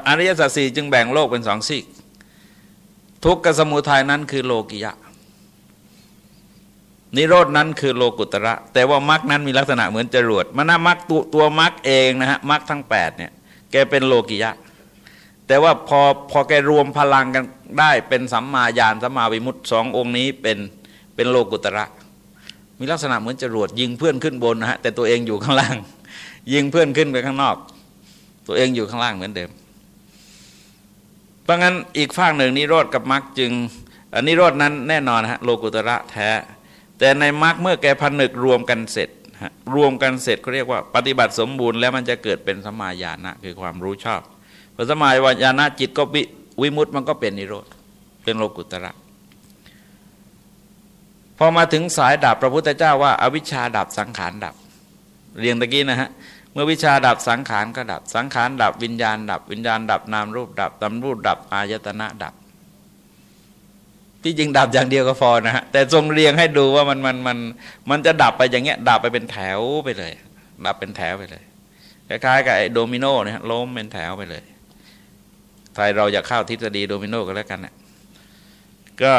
อริยสัจสี่จึงแบ่งโลกเป็นสองซีกทุกขสมุทัยนั้นคือโลกิยะ นิโรดนั้นคือโลกุตระ แต่ว่ามรรคนั้นมีลักษณะเหมือนจรวดมันน่ามรรคตัวตัวมรรคเองนะฮะมรรคทั้ง8เนี่ยแกเป็นโลกิยะ แต่ว่าพอพอแกรวมพลังกันได้เป็นสัมมาญาณสัมมาวิมุตติสององค์นี้เป็นเป็นโลกุตระ มีลักษณะเหมือนจรวดยิงเพื่อนขึ้นบนนะฮะแต่ตัวเองอยู่ข้างล่าง ยิงเพื่อนขึ้นไปข้างนอก ตัวเองอยู่ข้างล่างเหมือนเดิม เพราะงั้นอีกฝั่งหนึ่งนิโรธกับมรรคจึงนิโรธนั้นแน่นอนฮะโลกุตระแท้ แต่ในมรรคเมื่อแกพันึกรวมกันเสร็จรวมกันเสร็จเขาเรียกว่าปฏิบัติสมบูรณ์แล้วมันจะเกิดเป็นสมาญาณะคือความรู้ชอบพอสมาญาณะจิตก็วิมุตต์มันก็เป็นนิโรธเป็นโลกุตระพอมาถึงสายดับพระพุทธเจ้าว่าอาวิชชาดับสังขารดับ เรียงตะกี้นะฮะ มื่อวิชาดับสังขารก็ดับ สังขารดับวิญญาณ ดับวิญญาณ ดับนามรูป ดับนามรูปดับอายตนะดับ ที่จริงดับอย่างเดียวก็พอนะฮะแต่ทรงเรียงให้ดูว่ามันมันมันมันจะดับไปอย่างเงี้ย ดับไปเป็นแถวไปเลย ดับเป็นแถวไปเลยคล้ายๆกับไอ้โดมิโนเนี่ยล้มเป็นแถวไปเลยไทยเราอยากเข้าทฤษฎีโดมิโนก็แล้วกันเนี่ยก็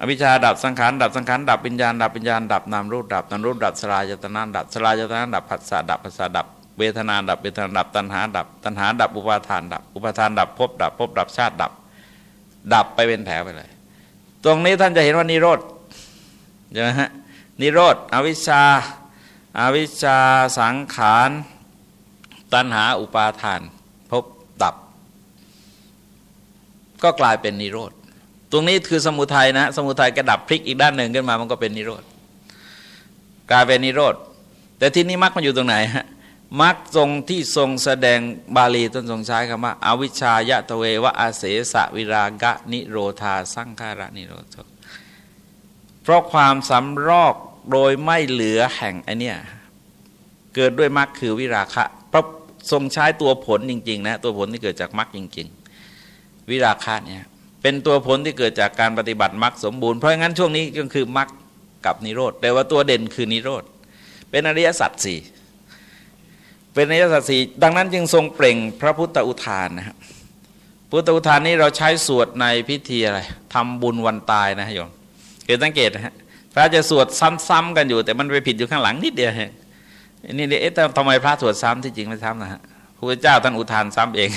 อวิชชาดับสังขารดับสังขารดับวิญญาณดับวิญญาณดับนามรูปดับนามรูปดับสลายตนะดับสลายตนะดับผัสสะดับผัสสะดับ เวทนาดับเวทนาดับตัณหาดับ ตัณหาดับอุปาทานดับ อุปาทานดับภพดับภพดับชาติดับ ดับไปเป็นแถวไปเลย ตรงนี้ท่านจะเห็นว่านิโรธใช่ไหมฮะนิโรธอวิชชาอาวิชชาสังขารตัณหาอุปาทานภพดับ ก็กลายเป็นนิโรธตรงนี้คือสมุทัยนะ สมุทัยกระดับพลิกอีกด้านหนึ่งขึ้นมามันก็เป็นนิโรธกลายเป็นนิโรธแต่ที่นี้มรรคมันอยู่ตรงไหนฮะ มรรคทรงที่ทรงแสดงบาลีต้นทรงใช้คำว่าอาวิชายะตเววะอาเสสะวิรากะนิโรธาสังขาระนิโรธเพราะความสำรอกโดยไม่เหลือแห่งไอเนี้ยเกิดด้วยมรรคคือวิราคะเพราะทรงใช้ตัวผลจริงๆนะตัวผลที่เกิดจากมรรคจริง ๆ วิราคะเนี่ยเป็นตัวผลที่เกิดจากการปฏิบัติมรรคสมบูรณ์เพราะงั้นช่วงนี้ก็คือมรรคกับนิโรธแต่ว่าตัวเด่นคือนิโรธเป็นอริยสัจสี่ เป็นอริยสัจสี่ดังนั้นจึงทรงเปล่งพระพุทธอุทานนะครับพุทธอุทานนี้เราใช้สวดในพิธีอะไรทำบุญวันตายนะโยมเกิดสังเกตนะฮะพระจะสวดซ้ำๆกันอยู่ แต่มันไปผิดอยู่ข้างหลังนิดเดียวนี่เอ๊ะทำไมพระสวดซ้ำที่จริงไม่ซ้ำนะฮะพระเจ้าท่านอุทานซ้ำเอง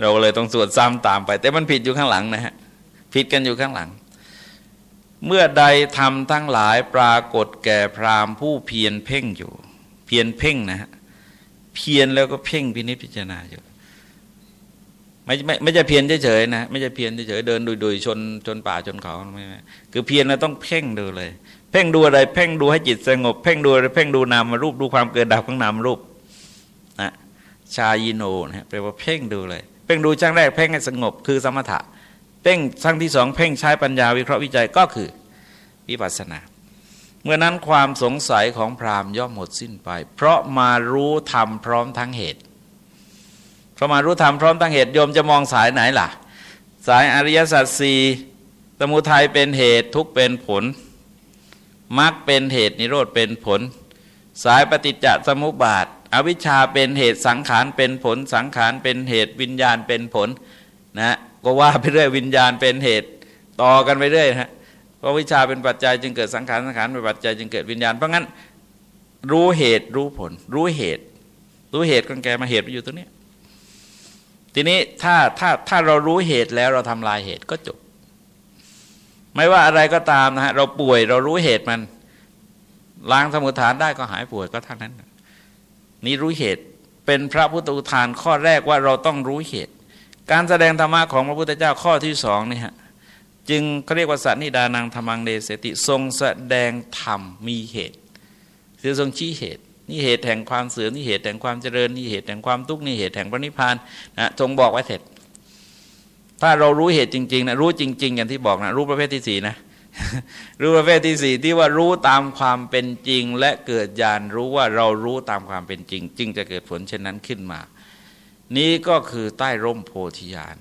เราเลยต้องสวดซ้ำตามไป แต่มันผิดอยู่ข้างหลังนะฮะผิดกันอยู่ข้างหลัง เมื่อใดทำทั้งหลายปรากฏแก่พราหมณ์ผู้เพียรเพ่งอยู่ เพียรเพ่งนะฮะ เพียรแล้วก็เพ่งพินิจพิจารณาอยู่ไม่ไม่ไม่จะเพียรเฉยๆนะไม่จะเพียรเฉยๆเดินดุยๆชนชนป่าชนเขาไม่ไม่คือเพียรแล้วต้องเพ่งดูเลย เพ่งดูอะไร เพ่งดูให้จิตสงบ เพ่งดูอะไรเพ่งดูนามรูปดูความเกิดดับของนามรูปนะชายิโนนะแปลว่าเพ่งดูเลย เพ่งดูชั้งแรกเพ่งให้สงบคือสมถะ เพ่งชั้งที่สองเพ่งใช้ปัญญาวิเคราะห์วิจัยก็คือวิปัสสนา เมื่อนั้นความสงสัยของพราหมณ์ย่อมหมดสิ้นไป เพราะมารู้ธรรมพร้อมทั้งเหตุเพราะมารู้ธรรมพร้อมตั้งเหตุโยมจะมองสายไหนล่ะ สายอริยสัจสี่สมุทัยเป็นเหตุทุกเป็นผลมรรคเป็นเหตุนิโรธเป็นผล สายปฏิจจสมุปบาท อวิชชาเป็นเหตุสังขารเป็นผล สังขารเป็นเหตุวิญญาณเป็นผลนะก็ว่าไปเรื่อยวิญญาณเป็นเหตุต่อกันไปเรื่อยฮะ ราะวิชาเป็นปัจจัยจึงเกิดสังขารสังขารเป็นปัจจัยจึงเกิดวิญญาณ เพราะงั้นรู้เหตุรู้ผล รู้เหตุ รู้เหตุกันแกมาเหตุไปอยู่ตรงนี้ทีนี้ถ้าถ้าถ้าเรารู้เหตุแล้วเราทำลายเหตุก็จบ ไม่ว่าอะไรก็ตามนะฮะเราป่วยเรารู้เหตุมันล้างสมุทฐานได้ก็หายป่วยก็เท่านั้น นี่รู้เหตุเป็นพระพุทธอุทานข้อแรกว่าเราต้องรู้เหตุ การแสดงธรรมะของพระพุทธเจ้าข้อที่สองนี่ฮะ จึงเขาเรียกว่าสันนิดานังธรรมังเดเสติ ทรงแสดงธรรมมีเหตุคือทรงชี้เหตุนี่เหตุแห่งความเสื่อมนี่เหตุแห่งความเจริญนี่เหตุแห่งความทุกข์นี่เหตุแห่งพระนิพพานนะทรงบอกไว้เสร็จ ถ้าเรารู้เหตุจริงๆนะรู้จริง ๆ อย่างที่บอกนะรู้ประเภทที่สี่นะรู้ประเภทที่สี่ที่ว่ารู้ตามความเป็นจริง และเกิดญาณรู้ว่าเรารู้ตามความเป็นจริง จึงจะเกิดผลเช่นนั้นขึ้นมา นี้ก็คือใต้ร่มโพธิญาณ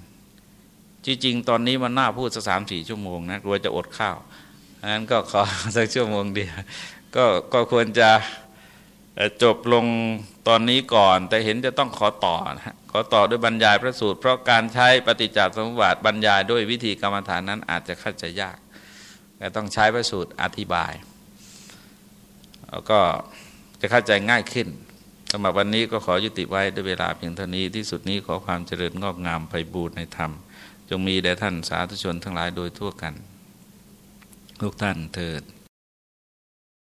จริงๆตอนนี้มันน่าพูดสักสามสี่ชั่วโมงนะกลัวจะอดข้าวงั้นก็ขอสักชั่วโมงเดียวก็ก็ควรจะจบลงตอนนี้ก่อน แต่เห็นจะต้องขอต่อนะขอต่อด้วยบรรยายพระสูตร เพราะการใช้ปฏิจจสมุปบาทบรรยายด้วยวิธีกรรมฐานนั้นอาจจะเข้าใจยากแต่ต้องใช้พระสูตรอธิบายแล้วก็จะเข้าใจง่ายขึ้นสำหรับวันนี้ก็ขอยุติไว้ด้วยเวลาเพียงเท่านี้ที่สุดนี้ขอความเจริญงอกงามไปบูรณนธรรม จงมีแด่ท่านสาธุชนทั้งหลายโดยทั่วกัน ทุกท่านเถิด